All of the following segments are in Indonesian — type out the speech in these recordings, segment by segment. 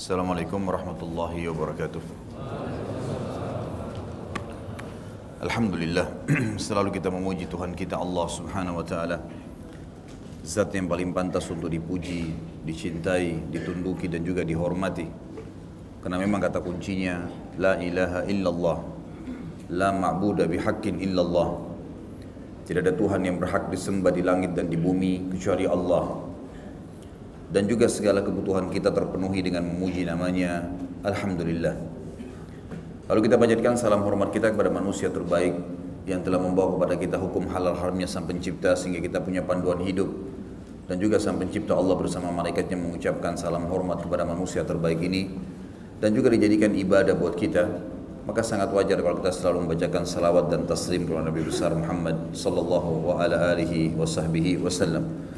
Assalamualaikum warahmatullahi wabarakatuh. Alhamdulillah, selalu kita memuji Tuhan kita Allah Subhanahu wa taala. Zat yang paling pantas untuk dipuji, dicintai, ditunduki dan juga dihormati. Karena memang kata kuncinya la ilaha illallah. La ma'budu bihaqqin illallah. Tidak ada Tuhan yang berhak disembah di langit dan di bumi kecuali Allah dan juga segala kebutuhan kita terpenuhi dengan memuji namanya. Alhamdulillah. Lalu kita panjatkan salam hormat kita kepada manusia terbaik yang telah membawa kepada kita hukum halal haramnya sang pencipta sehingga kita punya panduan hidup. Dan juga sang pencipta Allah bersama malaikatnya mengucapkan salam hormat kepada manusia terbaik ini. Dan juga dijadikan ibadah buat kita. Maka sangat wajar kalau kita selalu membacakan salawat dan taslim kepada Nabi besar Muhammad sallallahu wa ala wa wasallam.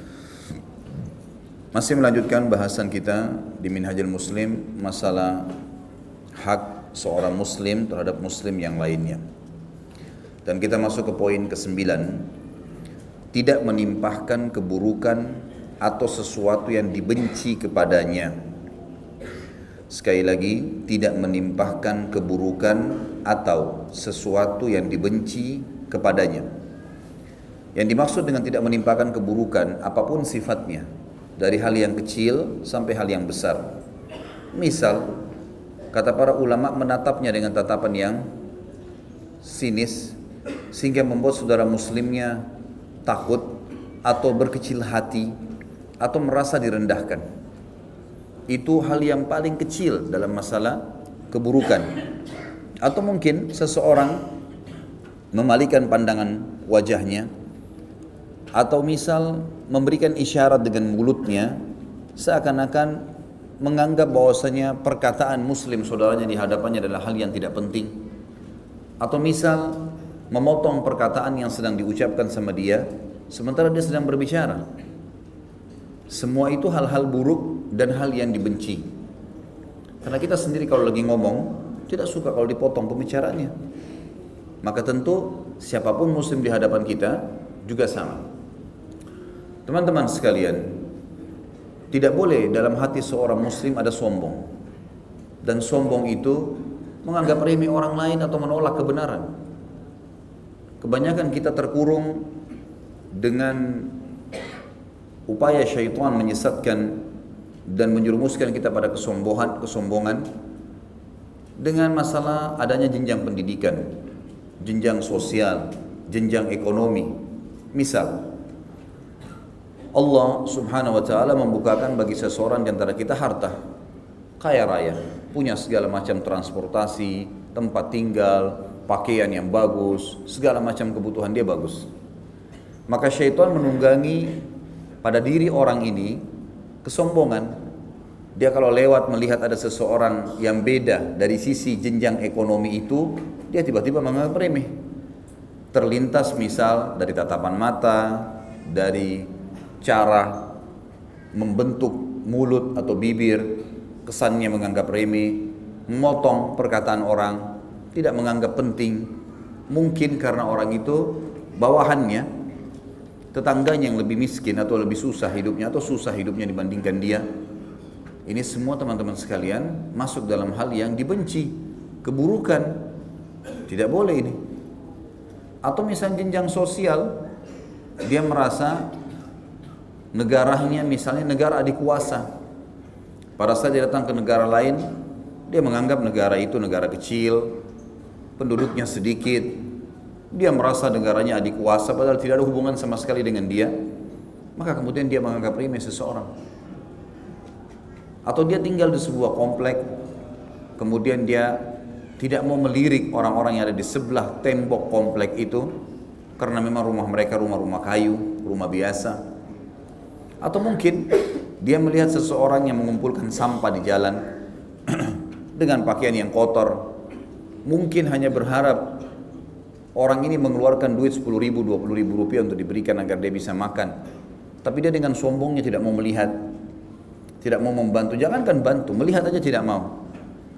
Masih melanjutkan bahasan kita di Minhajul Muslim masalah hak seorang muslim terhadap muslim yang lainnya. Dan kita masuk ke poin ke-9. Tidak menimpahkan keburukan atau sesuatu yang dibenci kepadanya. Sekali lagi, tidak menimpahkan keburukan atau sesuatu yang dibenci kepadanya. Yang dimaksud dengan tidak menimpahkan keburukan apa pun sifatnya, dari hal yang kecil sampai hal yang besar. Misal, kata para ulama menatapnya dengan tatapan yang sinis sehingga membuat saudara muslimnya takut atau berkecil hati atau merasa direndahkan. Itu hal yang paling kecil dalam masalah keburukan. Atau mungkin seseorang memalikan pandangan wajahnya atau misal memberikan isyarat dengan mulutnya seakan-akan menganggap bahwasanya perkataan muslim saudaranya di hadapannya adalah hal yang tidak penting. Atau misal memotong perkataan yang sedang diucapkan sama dia sementara dia sedang berbicara. Semua itu hal-hal buruk dan hal yang dibenci. Karena kita sendiri kalau lagi ngomong tidak suka kalau dipotong pembicaraannya maka tentu siapa pun muslim di hadapan kita juga sama Teman-teman sekalian, tidak boleh dalam hati seorang muslim ada sombong. Dan sombong itu menganggap remeh orang lain atau menolak kebenaran. Kebanyakan kita terkurung dengan upaya syaitan menyesatkan dan menjerumuskan kita pada kesombongan, kesombongan dengan masalah adanya jenjang pendidikan, jenjang sosial, jenjang ekonomi. Misal, Allah subhanahu wa ta'ala membukakan bagi seseorang di antara kita harta kaya raya punya segala macam transportasi tempat tinggal pakaian yang bagus segala macam kebutuhan dia bagus. Maka syaitan menunggangi pada diri orang ini kesombongan. Dia kalau lewat melihat ada seseorang yang beda dari sisi jenjang ekonomi itu dia tiba-tiba menganggap remeh. Terlintas misal dari tatapan mata dari cara membentuk mulut atau bibir kesannya menganggap remeh memotong perkataan orang tidak menganggap penting. Mungkin karena orang itu bawahannya tetangganya yang lebih miskin atau lebih susah hidupnya atau susah hidupnya dibandingkan dia. Ini semua teman-teman sekalian masuk dalam hal yang dibenci keburukan. Tidak boleh ini. Atau misalnya jenjang sosial dia merasa negaranya misalnya negara adik kuasa. Pada saat dia datang ke negara lain, dia menganggap negara itu negara kecil, penduduknya sedikit, dia merasa negaranya adik kuasa padahal tidak ada hubungan sama sekali dengan dia, maka kemudian dia menganggap remeh seseorang. Atau dia tinggal di sebuah komplek, kemudian dia tidak mau melirik orang-orang yang ada di sebelah tembok komplek itu, karena memang rumah mereka rumah-rumah kayu, rumah biasa, atau mungkin dia melihat seseorang yang mengumpulkan sampah di jalan dengan pakaian yang kotor. Mungkin hanya berharap orang ini mengeluarkan duit 10 ribu, 20 ribu rupiah untuk diberikan agar dia bisa makan. Tapi dia dengan sombongnya tidak mau melihat, tidak mau membantu. Jangankan bantu, melihat aja tidak mau.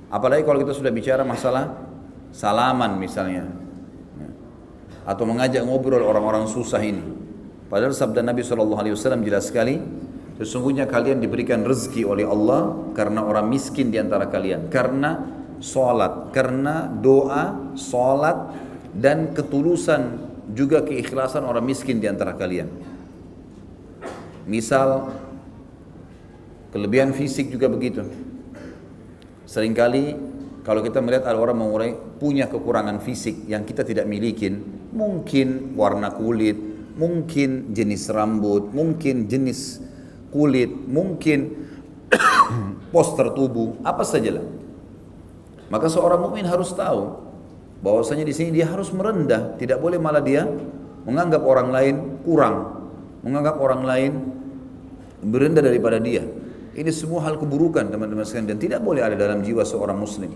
Apalagi kalau kita sudah bicara masalah salaman misalnya. Atau mengajak ngobrol orang-orang susah ini. Padahal sabda Nabi SAW jelas sekali, Sesungguhnya kalian diberikan rezeki oleh Allah karena orang miskin di antara kalian. Karena sholat, karena doa, sholat, dan ketulusan juga keikhlasan orang miskin di antara kalian. Misal, kelebihan fisik juga begitu. Seringkali kalau kita melihat ada orang mengurai punya kekurangan fisik yang kita tidak miliki, mungkin warna kulit, mungkin jenis rambut, mungkin jenis kulit, mungkin poster tubuh, apa saja lah. Maka seorang mukmin harus tahu bahwasanya di sini dia harus merendah, tidak boleh malah dia menganggap orang lain kurang, menganggap orang lain berendah daripada dia. Ini semua hal keburukan teman-teman sekalian dan tidak boleh ada dalam jiwa seorang muslim.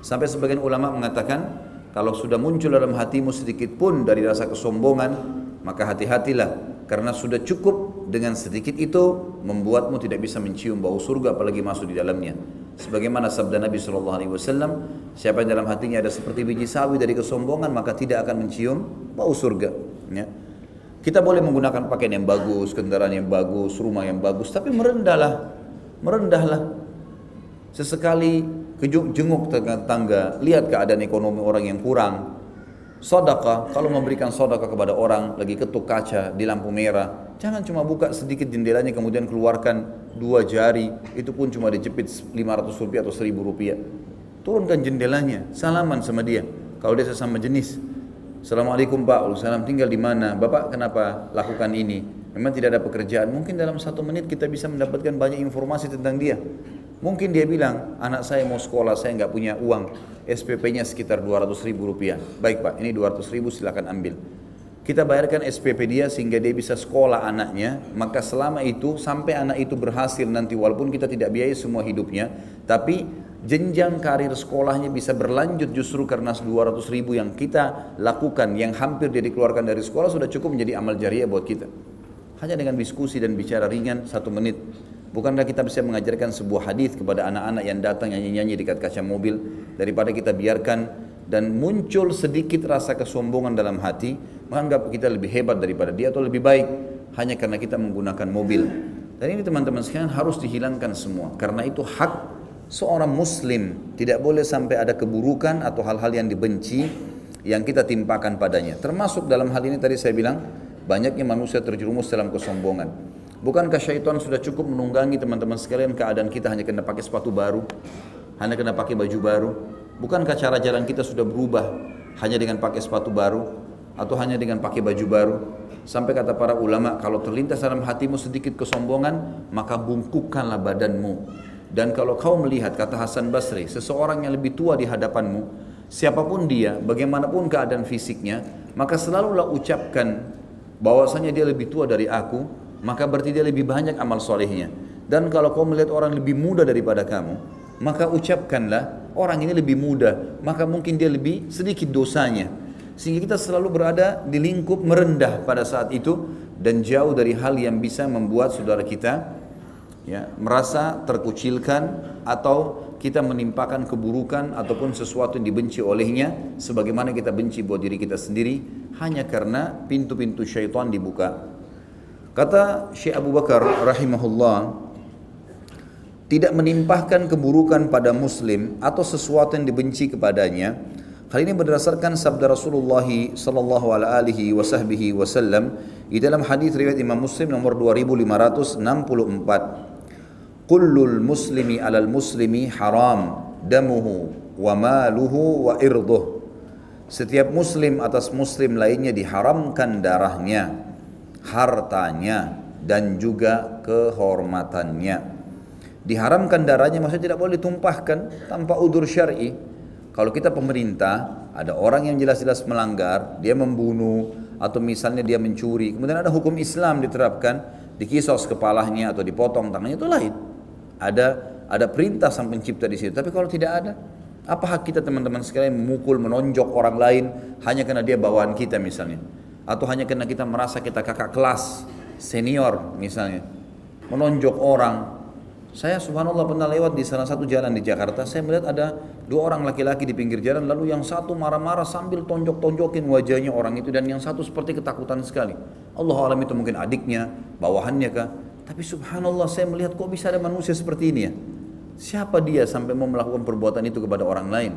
Sampai sebagian ulama mengatakan kalau sudah muncul dalam hatimu sedikit pun dari rasa kesombongan, maka hati-hatilah karena sudah cukup dengan sedikit itu membuatmu tidak bisa mencium bau surga apalagi masuk di dalamnya. Sebagaimana sabda Nabi Shallallahu Alaihi Wasallam, siapa yang dalam hatinya ada seperti biji sawi dari kesombongan maka tidak akan mencium bau surga. Ya. Kita boleh menggunakan pakaian yang bagus, kendaraan yang bagus, rumah yang bagus, tapi merendahlah, merendahlah. Sesekali jenguk tangga, lihat keadaan ekonomi orang yang kurang, Sodaka, kalau memberikan sodaka kepada orang lagi ketuk kaca di lampu merah, jangan cuma buka sedikit jendelanya kemudian keluarkan dua jari, itu pun cuma dijepit 500 rupiah atau 1000 rupiah. Turunkan jendelanya, salaman sama dia. Kalau dia sesama jenis, Assalamualaikum Pak, salam tinggal di mana? Bapak kenapa lakukan ini? Memang tidak ada pekerjaan, mungkin dalam satu menit kita bisa mendapatkan banyak informasi tentang dia. Mungkin dia bilang, anak saya mau sekolah, saya nggak punya uang. SPP-nya sekitar 200 ribu rupiah. Baik Pak, ini 200 ribu silakan ambil. Kita bayarkan SPP dia sehingga dia bisa sekolah anaknya. Maka selama itu, sampai anak itu berhasil nanti, walaupun kita tidak biayai semua hidupnya, tapi jenjang karir sekolahnya bisa berlanjut justru karena 200 ribu yang kita lakukan, yang hampir dia dikeluarkan dari sekolah sudah cukup menjadi amal jariah buat kita. Hanya dengan diskusi dan bicara ringan satu menit Bukankah kita bisa mengajarkan sebuah hadis kepada anak-anak yang datang nyanyi-nyanyi dekat kaca mobil daripada kita biarkan dan muncul sedikit rasa kesombongan dalam hati, menganggap kita lebih hebat daripada dia atau lebih baik hanya karena kita menggunakan mobil. Dan ini teman-teman sekalian harus dihilangkan semua karena itu hak seorang muslim tidak boleh sampai ada keburukan atau hal-hal yang dibenci yang kita timpakan padanya. Termasuk dalam hal ini tadi saya bilang banyaknya manusia terjerumus dalam kesombongan. Bukankah syaitan sudah cukup menunggangi teman-teman sekalian keadaan kita hanya kena pakai sepatu baru, hanya kena pakai baju baru? Bukankah cara jalan kita sudah berubah hanya dengan pakai sepatu baru atau hanya dengan pakai baju baru? Sampai kata para ulama, kalau terlintas dalam hatimu sedikit kesombongan, maka bungkukkanlah badanmu. Dan kalau kau melihat, kata Hasan Basri, seseorang yang lebih tua di hadapanmu, siapa pun dia, bagaimanapun keadaan fisiknya, maka selalulah ucapkan bahwasanya dia lebih tua dari aku, maka berarti dia lebih banyak amal solehnya. Dan kalau kau melihat orang lebih muda daripada kamu, maka ucapkanlah orang ini lebih muda, maka mungkin dia lebih sedikit dosanya. Sehingga kita selalu berada di lingkup merendah pada saat itu dan jauh dari hal yang bisa membuat saudara kita ya merasa terkucilkan atau kita menimpakan keburukan ataupun sesuatu yang dibenci olehnya sebagaimana kita benci buat diri kita sendiri hanya karena pintu-pintu syaitan dibuka Kata Syekh Abu Bakar rahimahullah, tidak menimpahkan keburukan pada muslim atau sesuatu yang dibenci kepadanya. Hal ini berdasarkan sabda Rasulullah sallallahu alaihi wasallam di dalam hadis riwayat Imam Muslim nomor 2564. Kullul muslimi alal muslimi haram damuhu wa maluhu wa irduh. Setiap muslim atas muslim lainnya diharamkan darahnya, hartanya dan juga kehormatannya. Diharamkan darahnya maksudnya tidak boleh ditumpahkan tanpa udur syar'i. Kalau kita pemerintah, ada orang yang jelas-jelas melanggar, dia membunuh atau misalnya dia mencuri, kemudian ada hukum Islam diterapkan, dikisos kepalanya atau dipotong tangannya itu lain. Ada ada perintah sang pencipta di situ. Tapi kalau tidak ada, apa hak kita teman-teman sekalian memukul, menonjok orang lain hanya karena dia bawaan kita misalnya? Atau hanya karena kita merasa kita kakak kelas senior misalnya menonjok orang saya subhanallah pernah lewat di salah satu jalan di Jakarta saya melihat ada dua orang laki-laki di pinggir jalan lalu yang satu marah-marah sambil tonjok-tonjokin wajahnya orang itu dan yang satu seperti ketakutan sekali Allah alam itu mungkin adiknya bawahannya kah Tapi subhanallah saya melihat kok bisa ada manusia seperti ini ya. Siapa dia sampai mau melakukan perbuatan itu kepada orang lain?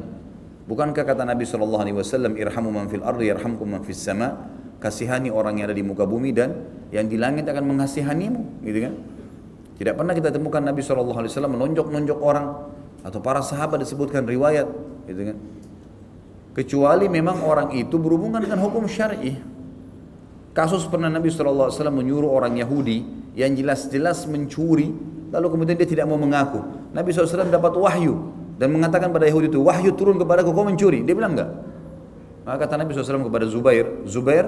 Bukankah kata Nabi Wasallam, irhamu man fil ardi, yarhamkum man fis sama. Kasihani orang yang ada di muka bumi dan yang di langit akan mengasihanimu, gitu kan? Tidak pernah kita temukan Nabi Wasallam menonjok-nonjok orang atau para sahabat disebutkan riwayat, gitu kan? Kecuali memang orang itu berhubungan dengan hukum syar'i. Kasus pernah Nabi Wasallam menyuruh orang Yahudi yang jelas-jelas mencuri, lalu kemudian dia tidak mau mengaku. Nabi SAW dapat wahyu dan mengatakan pada Yahudi itu, wahyu turun kepada kau mencuri. Dia bilang enggak. Maka kata Nabi SAW kepada Zubair, Zubair,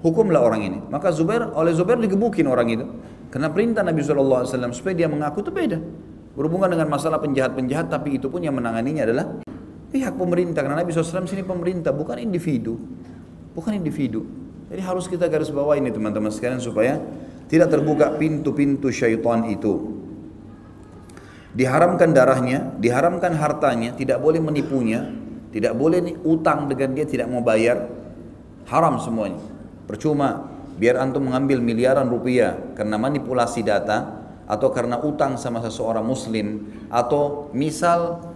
hukumlah orang ini. Maka Zubair, oleh Zubair digebukin orang itu. Karena perintah Nabi SAW supaya dia mengaku itu beda. Berhubungan dengan masalah penjahat-penjahat, tapi itu pun yang menanganinya adalah pihak pemerintah. Karena Nabi SAW sini pemerintah, bukan individu. Bukan individu. Jadi harus kita garis bawah ini teman-teman sekalian supaya tidak terbuka pintu-pintu syaitan itu diharamkan darahnya, diharamkan hartanya, tidak boleh menipunya, tidak boleh utang dengan dia tidak mau bayar, haram semuanya. Percuma, biar antum mengambil miliaran rupiah karena manipulasi data atau karena utang sama seseorang muslim atau misal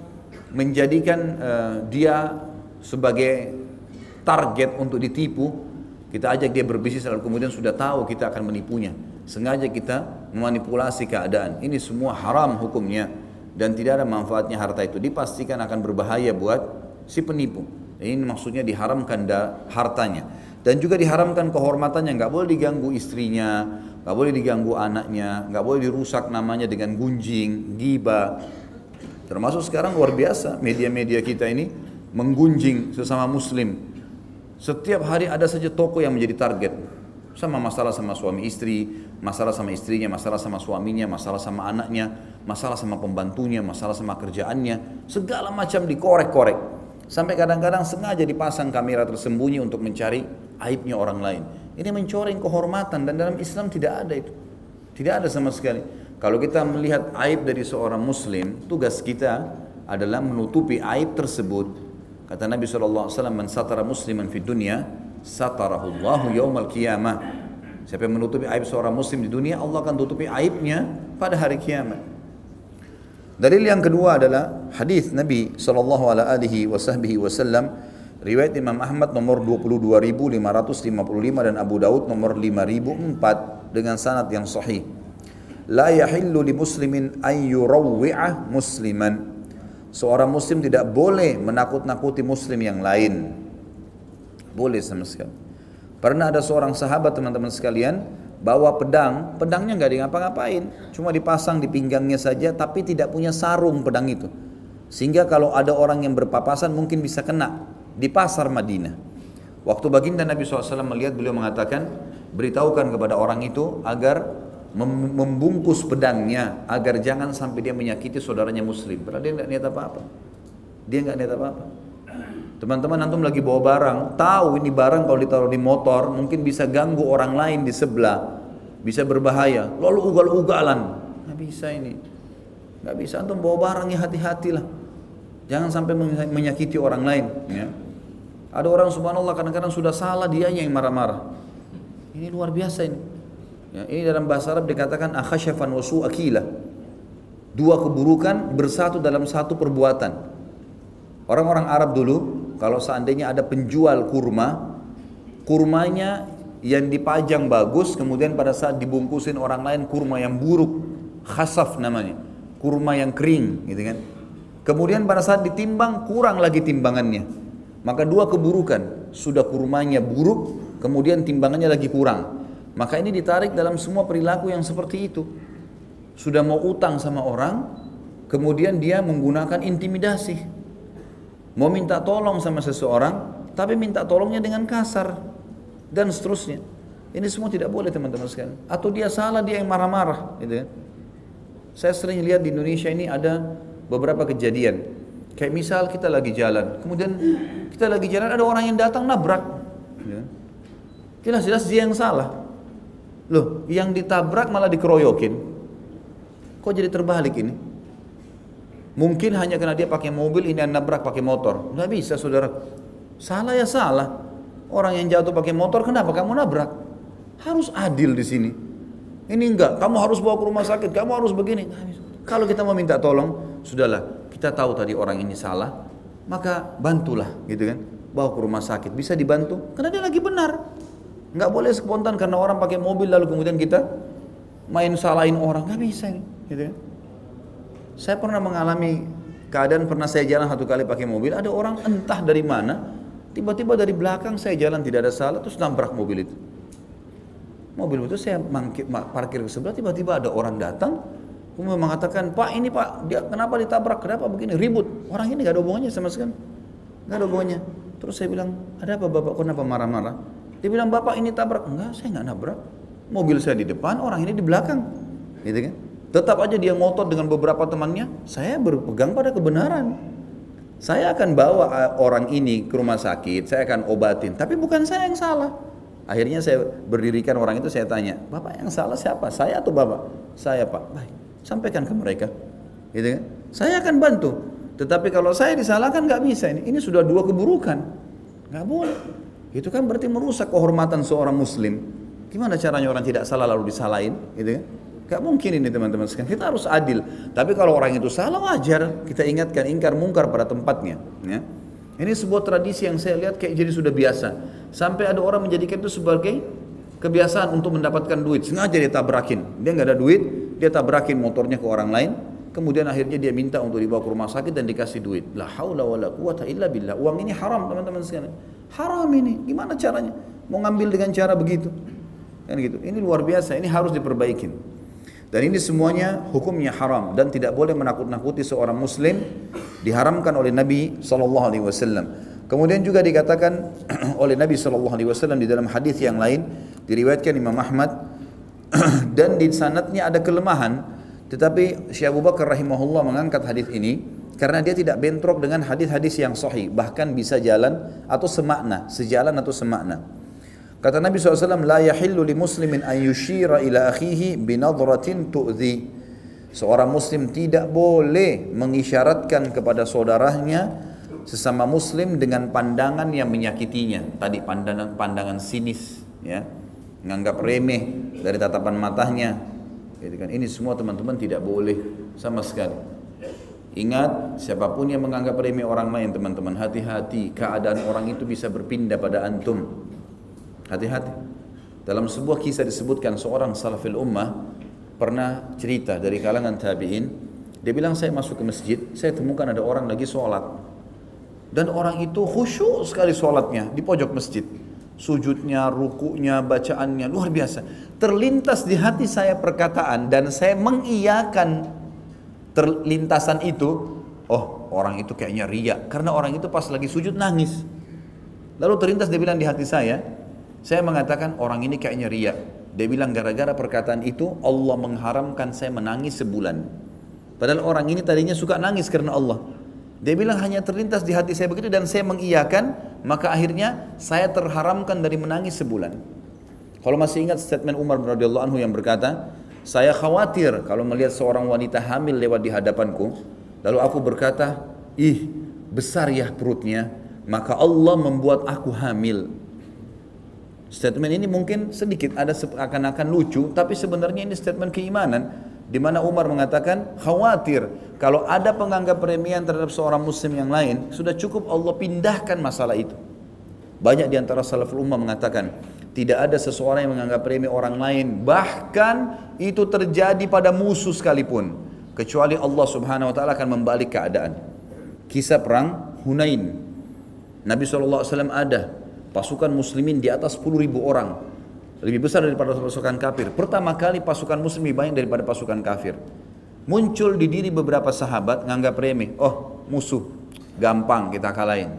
menjadikan uh, dia sebagai target untuk ditipu, kita ajak dia berbisnis lalu kemudian sudah tahu kita akan menipunya. Sengaja kita memanipulasi keadaan. Ini semua haram hukumnya dan tidak ada manfaatnya harta itu. Dipastikan akan berbahaya buat si penipu. Ini maksudnya diharamkan da, hartanya. Dan juga diharamkan kehormatannya, nggak boleh diganggu istrinya, nggak boleh diganggu anaknya, nggak boleh dirusak namanya dengan gunjing, giba. Termasuk sekarang luar biasa media-media kita ini menggunjing sesama muslim. Setiap hari ada saja toko yang menjadi target sama masalah sama suami istri, masalah sama istrinya, masalah sama suaminya, masalah sama anaknya, masalah sama pembantunya, masalah sama kerjaannya, segala macam dikorek-korek. Sampai kadang-kadang sengaja dipasang kamera tersembunyi untuk mencari aibnya orang lain. Ini mencoreng kehormatan dan dalam Islam tidak ada itu. Tidak ada sama sekali. Kalau kita melihat aib dari seorang muslim, tugas kita adalah menutupi aib tersebut. Kata Nabi SAW, Man satara musliman fi dunia, satarahullahu yaumal qiyamah. Siapa yang menutupi aib seorang muslim di dunia, Allah akan tutupi aibnya pada hari kiamat. Dalil yang kedua adalah hadis Nabi sallallahu alaihi wasallam riwayat Imam Ahmad nomor 22555 dan Abu Daud nomor 5004 dengan sanad yang sahih. La yahillu li muslimin an yurawwi'a musliman. Seorang muslim tidak boleh menakut-nakuti muslim yang lain boleh sama sekali. Pernah ada seorang sahabat teman-teman sekalian bawa pedang, pedangnya nggak di ngapa-ngapain, cuma dipasang di pinggangnya saja, tapi tidak punya sarung pedang itu. Sehingga kalau ada orang yang berpapasan mungkin bisa kena di pasar Madinah. Waktu baginda Nabi SAW melihat beliau mengatakan, beritahukan kepada orang itu agar membungkus pedangnya agar jangan sampai dia menyakiti saudaranya muslim. Padahal dia nggak niat apa-apa. Dia nggak niat apa-apa. Teman-teman antum lagi bawa barang, tahu ini barang kalau ditaruh di motor mungkin bisa ganggu orang lain di sebelah, bisa berbahaya. Lalu ugal-ugalan, nggak bisa ini, nggak bisa antum bawa barangnya hati-hatilah, jangan sampai menyakiti orang lain. Ya. Ada orang subhanallah kadang-kadang sudah salah dia yang marah-marah. Ini luar biasa ini. Ya, ini dalam bahasa Arab dikatakan akhasyafan wasu akilah. Dua keburukan bersatu dalam satu perbuatan. Orang-orang Arab dulu kalau seandainya ada penjual kurma, kurmanya yang dipajang bagus, kemudian pada saat dibungkusin orang lain kurma yang buruk, khasaf namanya, kurma yang kering, gitu kan. Kemudian pada saat ditimbang kurang lagi timbangannya. Maka dua keburukan, sudah kurmanya buruk, kemudian timbangannya lagi kurang. Maka ini ditarik dalam semua perilaku yang seperti itu. Sudah mau utang sama orang, kemudian dia menggunakan intimidasi mau minta tolong sama seseorang, tapi minta tolongnya dengan kasar dan seterusnya. Ini semua tidak boleh teman-teman sekalian. Atau dia salah, dia yang marah-marah, gitu kan. Saya sering lihat di Indonesia ini ada beberapa kejadian. Kayak misal kita lagi jalan, kemudian kita lagi jalan ada orang yang datang nabrak. Jelas-jelas dia yang salah. Loh, yang ditabrak malah dikeroyokin. Kok jadi terbalik ini? Mungkin hanya karena dia pakai mobil ini yang nabrak pakai motor. Nggak bisa saudara. Salah ya salah. Orang yang jatuh pakai motor kenapa kamu nabrak? Harus adil di sini. Ini enggak, kamu harus bawa ke rumah sakit, kamu harus begini. Kalau kita mau minta tolong, sudahlah, kita tahu tadi orang ini salah, maka bantulah, gitu kan. Bawa ke rumah sakit, bisa dibantu, karena dia lagi benar. Enggak boleh spontan karena orang pakai mobil lalu kemudian kita main salahin orang, nggak bisa, gitu kan. Saya pernah mengalami keadaan pernah saya jalan satu kali pakai mobil, ada orang entah dari mana, tiba-tiba dari belakang saya jalan tidak ada salah, terus nabrak mobil itu. Mobil itu saya parkir ke sebelah, tiba-tiba ada orang datang, kemudian mengatakan, Pak ini Pak, dia kenapa ditabrak, kenapa begini, ribut. Orang ini gak ada hubungannya sama sekali, gak ada hubungannya. Terus saya bilang, ada apa Bapak, kenapa marah-marah? Dia bilang, Bapak ini tabrak. Enggak, saya nggak nabrak. Mobil saya di depan, orang ini di belakang. Gitu kan? Tetap aja dia ngotot dengan beberapa temannya, saya berpegang pada kebenaran. Saya akan bawa eh, orang ini ke rumah sakit, saya akan obatin, tapi bukan saya yang salah. Akhirnya saya berdirikan orang itu saya tanya, Bapak yang salah siapa? Saya atau Bapak? Saya Pak. Baik, sampaikan ke mereka. Gitu kan? Saya akan bantu. Tetapi kalau saya disalahkan nggak bisa ini. Ini sudah dua keburukan. Nggak boleh. Itu kan berarti merusak kehormatan seorang muslim. Gimana caranya orang tidak salah lalu disalahin? Gitu kan? Gak mungkin ini teman-teman sekalian. Kita harus adil. Tapi kalau orang itu salah wajar kita ingatkan ingkar mungkar pada tempatnya. Ya. Ini sebuah tradisi yang saya lihat kayak jadi sudah biasa. Sampai ada orang menjadikan itu sebagai kebiasaan untuk mendapatkan duit. Sengaja dia tabrakin. Dia nggak ada duit, dia tabrakin motornya ke orang lain. Kemudian akhirnya dia minta untuk dibawa ke rumah sakit dan dikasih duit. La haula wa la quwata illa billah. Uang ini haram teman-teman sekalian. Haram ini. Gimana caranya? Mau ngambil dengan cara begitu. Kan gitu. Ini luar biasa. Ini harus diperbaikin. Dan ini semuanya hukumnya haram dan tidak boleh menakut-nakuti seorang muslim diharamkan oleh Nabi sallallahu alaihi wasallam. Kemudian juga dikatakan oleh Nabi sallallahu alaihi wasallam di dalam hadis yang lain diriwayatkan Imam Ahmad dan di sanatnya ada kelemahan tetapi Syekh Abu Bakar rahimahullah mengangkat hadis ini karena dia tidak bentrok dengan hadis-hadis yang sahih bahkan bisa jalan atau semakna sejalan atau semakna Kata Nabi SAW, La yahillu li muslimin an yushira ila akhihi binadratin tu'zi. Seorang muslim tidak boleh mengisyaratkan kepada saudaranya sesama muslim dengan pandangan yang menyakitinya. Tadi pandangan pandangan sinis, ya, menganggap remeh dari tatapan matanya. Gitu kan. Ini semua teman-teman tidak boleh sama sekali. Ingat, siapa pun yang menganggap remeh orang lain, teman-teman, hati-hati. Keadaan orang itu bisa berpindah pada antum. Hati-hati. Dalam sebuah kisah disebutkan seorang salafil ummah pernah cerita dari kalangan tabi'in. Dia bilang saya masuk ke masjid, saya temukan ada orang lagi sholat. Dan orang itu khusyuk sekali sholatnya di pojok masjid. Sujudnya, rukunya, bacaannya luar biasa. Terlintas di hati saya perkataan dan saya mengiyakan terlintasan itu. Oh orang itu kayaknya riak. Karena orang itu pas lagi sujud nangis. Lalu terlintas dia bilang di hati saya, saya mengatakan orang ini kayaknya ria. Dia bilang gara-gara perkataan itu Allah mengharamkan saya menangis sebulan. Padahal orang ini tadinya suka nangis karena Allah. Dia bilang hanya terlintas di hati saya begitu dan saya mengiyakan, maka akhirnya saya terharamkan dari menangis sebulan. Kalau masih ingat statement Umar bin radhiyallahu anhu yang berkata, saya khawatir kalau melihat seorang wanita hamil lewat di hadapanku, lalu aku berkata, ih besar ya perutnya, maka Allah membuat aku hamil. Statement ini mungkin sedikit ada akan-akan lucu, tapi sebenarnya ini statement keimanan di mana Umar mengatakan khawatir kalau ada penganggap remeh terhadap seorang muslim yang lain, sudah cukup Allah pindahkan masalah itu. Banyak di antara salaful ummah mengatakan tidak ada seseorang yang menganggap remeh orang lain, bahkan itu terjadi pada musuh sekalipun, kecuali Allah Subhanahu wa taala akan membalik keadaan. Kisah perang Hunain. Nabi SAW ada pasukan muslimin di atas 10 ribu orang. Lebih besar daripada pasukan kafir. Pertama kali pasukan muslim lebih banyak daripada pasukan kafir. Muncul di diri beberapa sahabat nganggap remeh. Oh musuh. Gampang kita kalahin.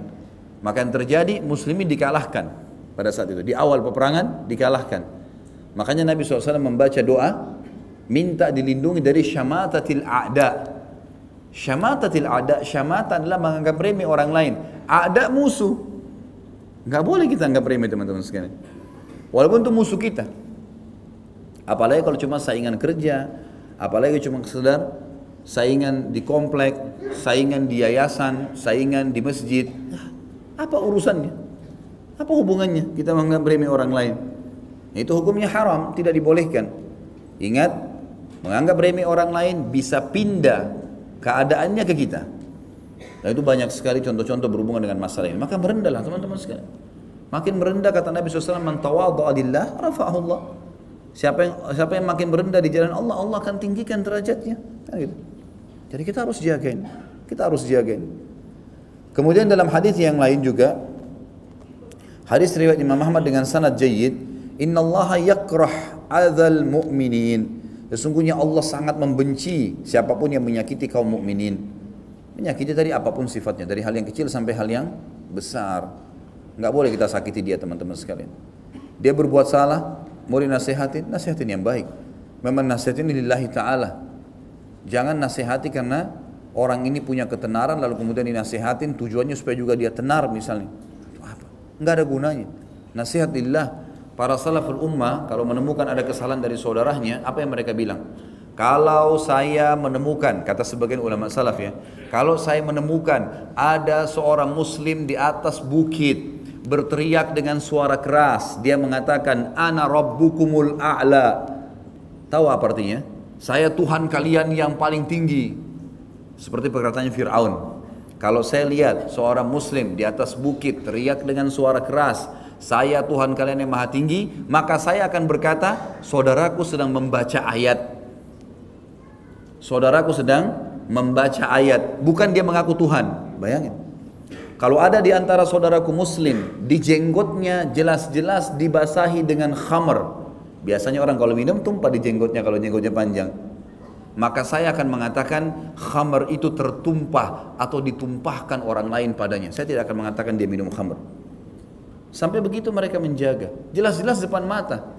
Maka yang terjadi muslimin dikalahkan pada saat itu. Di awal peperangan dikalahkan. Makanya Nabi SAW membaca doa minta dilindungi dari syamatatil a'da. Syamatatil a'da syamata adalah menganggap remeh orang lain. A'da musuh Nggak boleh kita anggap remeh teman-teman sekalian. Walaupun itu musuh kita. Apalagi kalau cuma saingan kerja, apalagi cuma sekedar saingan di komplek, saingan di yayasan, saingan di masjid. Apa urusannya? Apa hubungannya kita menganggap remeh orang lain? Itu hukumnya haram, tidak dibolehkan. Ingat, menganggap remeh orang lain bisa pindah keadaannya ke kita. Nah itu banyak sekali contoh-contoh berhubungan dengan masalah ini. Maka merendahlah teman-teman sekalian. Makin merendah kata Nabi SAW, Man tawadhu'adillah rafa'ahullah. Siapa yang siapa yang makin merendah di jalan Allah, Allah akan tinggikan derajatnya. Nah, gitu. Jadi kita harus jagain. Kita harus jagain. Kemudian dalam hadis yang lain juga hadis riwayat Imam Ahmad dengan sanad jayyid, "Innallaha yakrah adzal mu'minin." Sesungguhnya Allah sangat membenci siapa pun yang menyakiti kaum mukminin. Menyakiti dari apa pun sifatnya, dari hal yang kecil sampai hal yang besar. Enggak boleh kita sakiti dia teman-teman sekalian. Dia berbuat salah, mau dinasihatin, nasihatin yang baik. Memang nasihatin lillahi ta'ala. Jangan nasihati karena orang ini punya ketenaran lalu kemudian dinasihatin tujuannya supaya juga dia tenar misalnya. Apa? Enggak ada gunanya. Nasihat lillah Para salaful ummah kalau menemukan ada kesalahan dari saudaranya, apa yang mereka bilang? Kalau saya menemukan, kata sebagian ulama salaf ya, kalau saya menemukan ada seorang muslim di atas bukit berteriak dengan suara keras, dia mengatakan ana rabbukumul a'la. Tahu apa artinya? Saya Tuhan kalian yang paling tinggi. Seperti perkataannya Fir'aun. Kalau saya lihat seorang muslim di atas bukit teriak dengan suara keras, saya Tuhan kalian yang maha tinggi, maka saya akan berkata, saudaraku sedang membaca ayat. Saudaraku sedang membaca ayat, bukan dia mengaku Tuhan. Bayangin. Kalau ada di antara saudaraku muslim, di jenggotnya jelas-jelas dibasahi dengan khamr. Biasanya orang kalau minum tumpah di jenggotnya kalau jenggotnya panjang. Maka saya akan mengatakan khamr itu tertumpah atau ditumpahkan orang lain padanya. Saya tidak akan mengatakan dia minum khamr. Sampai begitu mereka menjaga. Jelas-jelas depan mata.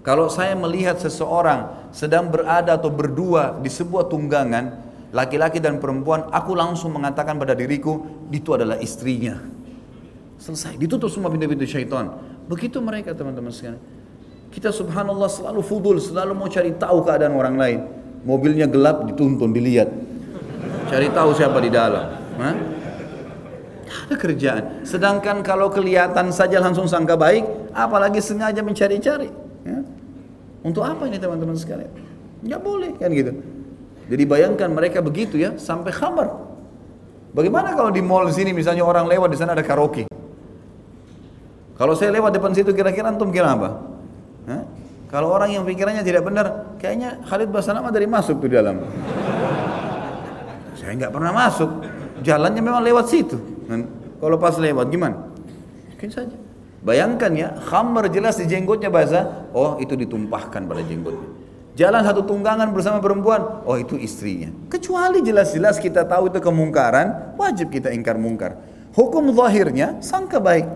Kalau saya melihat seseorang sedang berada atau berdua di sebuah tunggangan, laki-laki dan perempuan, aku langsung mengatakan pada diriku, itu adalah istrinya. Selesai, ditutup semua pintu-pintu syaitan. Begitu mereka teman-teman sekalian. Kita subhanallah selalu fudul, selalu mau cari tahu keadaan orang lain. Mobilnya gelap, dituntun, dilihat. Cari tahu siapa di dalam. Hah? ada kerjaan. Sedangkan kalau kelihatan saja langsung sangka baik, apalagi sengaja mencari-cari. Ya. Untuk apa ini teman-teman sekalian? Nggak boleh kan gitu. Jadi bayangkan mereka begitu ya sampai khabar. Bagaimana kalau di mall sini misalnya orang lewat di sana ada karaoke? Kalau saya lewat depan situ kira-kira antum kira apa? Hah? Kalau orang yang pikirannya tidak benar, kayaknya Khalid Basanama dari masuk tuh di dalam. saya nggak pernah masuk, jalannya memang lewat situ. Kalau pas lewat gimana? Mungkin saja. Bayangkan ya, khamar jelas di jenggotnya basah, oh itu ditumpahkan pada jenggotnya. Jalan satu tunggangan bersama perempuan, oh itu istrinya. Kecuali jelas-jelas kita tahu itu kemungkaran, wajib kita ingkar mungkar. Hukum zahirnya sangka baik.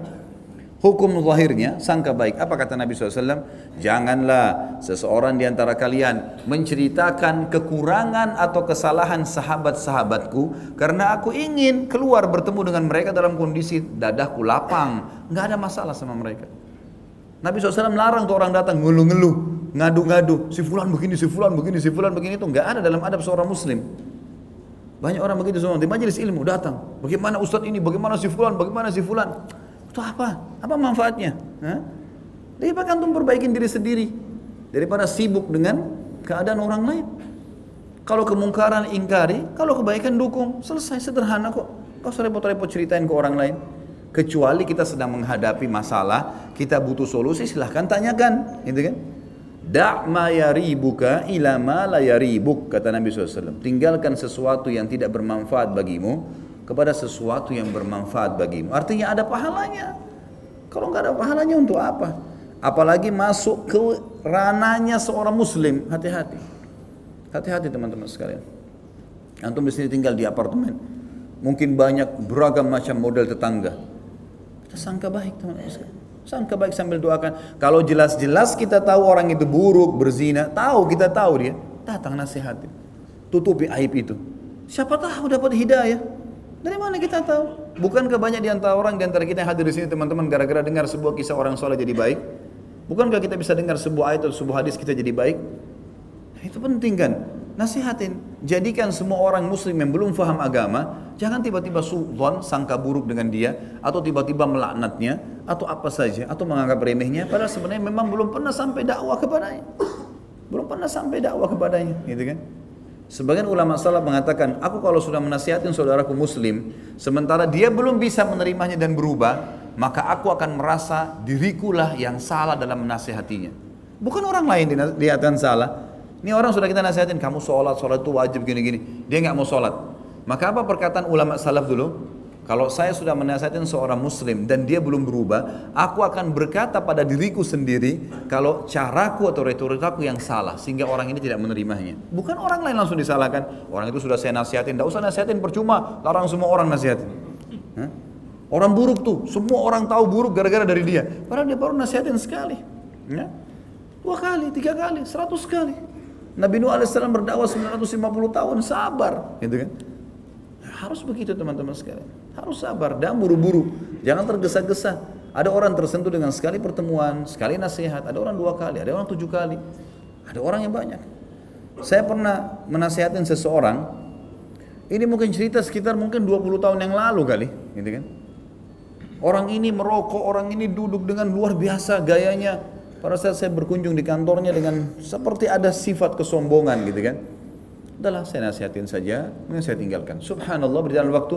Hukum zahirnya sangka baik. Apa kata Nabi SAW? Janganlah seseorang di antara kalian menceritakan kekurangan atau kesalahan sahabat-sahabatku karena aku ingin keluar bertemu dengan mereka dalam kondisi dadahku lapang. Nggak ada masalah sama mereka. Nabi SAW melarang tuh orang datang ngeluh-ngeluh, ngadu-ngadu, si fulan begini, si fulan begini, si fulan begini itu nggak ada dalam adab seorang muslim. Banyak orang begitu semua di majelis ilmu datang. Bagaimana ustadz ini, bagaimana si fulan, bagaimana si fulan. Itu apa? Apa manfaatnya? Hah? Daripada antum perbaikin diri sendiri daripada sibuk dengan keadaan orang lain. Kalau kemungkaran ingkari, kalau kebaikan dukung, selesai sederhana kok. Kau usah repot-repot ceritain ke orang lain. Kecuali kita sedang menghadapi masalah, kita butuh solusi, silahkan tanyakan, gitu kan? Da' ma yaribuka ila ma la kata Nabi SAW. Tinggalkan sesuatu yang tidak bermanfaat bagimu, kepada sesuatu yang bermanfaat bagimu. Artinya ada pahalanya. Kalau nggak ada pahalanya untuk apa? Apalagi masuk ke rananya seorang muslim, hati-hati. Hati-hati teman-teman sekalian. Antum di sini tinggal di apartemen. Mungkin banyak beragam macam model tetangga. Kita sangka baik teman-teman sekalian. Sangka baik sambil doakan. Kalau jelas-jelas kita tahu orang itu buruk, berzina, tahu kita tahu dia, datang nasihati. Tutupi aib itu. Siapa tahu dapat hidayah. Dari mana kita tahu? Bukankah banyak di antara orang di antara kita yang hadir di sini teman-teman gara-gara dengar sebuah kisah orang soleh jadi baik? Bukankah kita bisa dengar sebuah ayat atau sebuah hadis kita jadi baik? Nah, itu penting kan? Nasihatin, jadikan semua orang muslim yang belum faham agama, jangan tiba-tiba suudon, sangka buruk dengan dia, atau tiba-tiba melaknatnya, atau apa saja, atau menganggap remehnya, padahal sebenarnya memang belum pernah sampai dakwah kepadanya. Belum pernah sampai dakwah kepadanya, gitu kan? Sebagian ulama salaf mengatakan, aku kalau sudah menasihatin saudaraku muslim, sementara dia belum bisa menerimanya dan berubah, maka aku akan merasa dirikulah yang salah dalam menasihatinya. Bukan orang lain dilihatkan salah. Ini orang sudah kita nasihatin, kamu sholat, sholat itu wajib gini-gini. Dia nggak mau sholat. Maka apa perkataan ulama salaf dulu? Kalau saya sudah menasihatin seorang muslim dan dia belum berubah, aku akan berkata pada diriku sendiri kalau caraku atau retorikaku yang salah sehingga orang ini tidak menerimanya. Bukan orang lain langsung disalahkan. Orang itu sudah saya nasihatin, tidak usah nasihatin percuma, larang semua orang nasihatin. Hah? Orang buruk tuh, semua orang tahu buruk gara-gara dari dia. Padahal dia baru nasihatin sekali. Ya? Dua kali, tiga kali, seratus kali. Nabi Nuh AS berdakwah 950 tahun, sabar. Gitu kan? Harus begitu teman-teman sekalian. Harus sabar dan buru-buru. Jangan tergesa-gesa. Ada orang tersentuh dengan sekali pertemuan, sekali nasihat. Ada orang dua kali, ada orang tujuh kali. Ada orang yang banyak. Saya pernah menasihatin seseorang. Ini mungkin cerita sekitar mungkin 20 tahun yang lalu kali, gitu kan? Orang ini merokok, orang ini duduk dengan luar biasa gayanya. Pada saat saya berkunjung di kantornya dengan seperti ada sifat kesombongan gitu kan. Udahlah saya nasihatin saja, kemudian saya tinggalkan. Subhanallah berjalan waktu,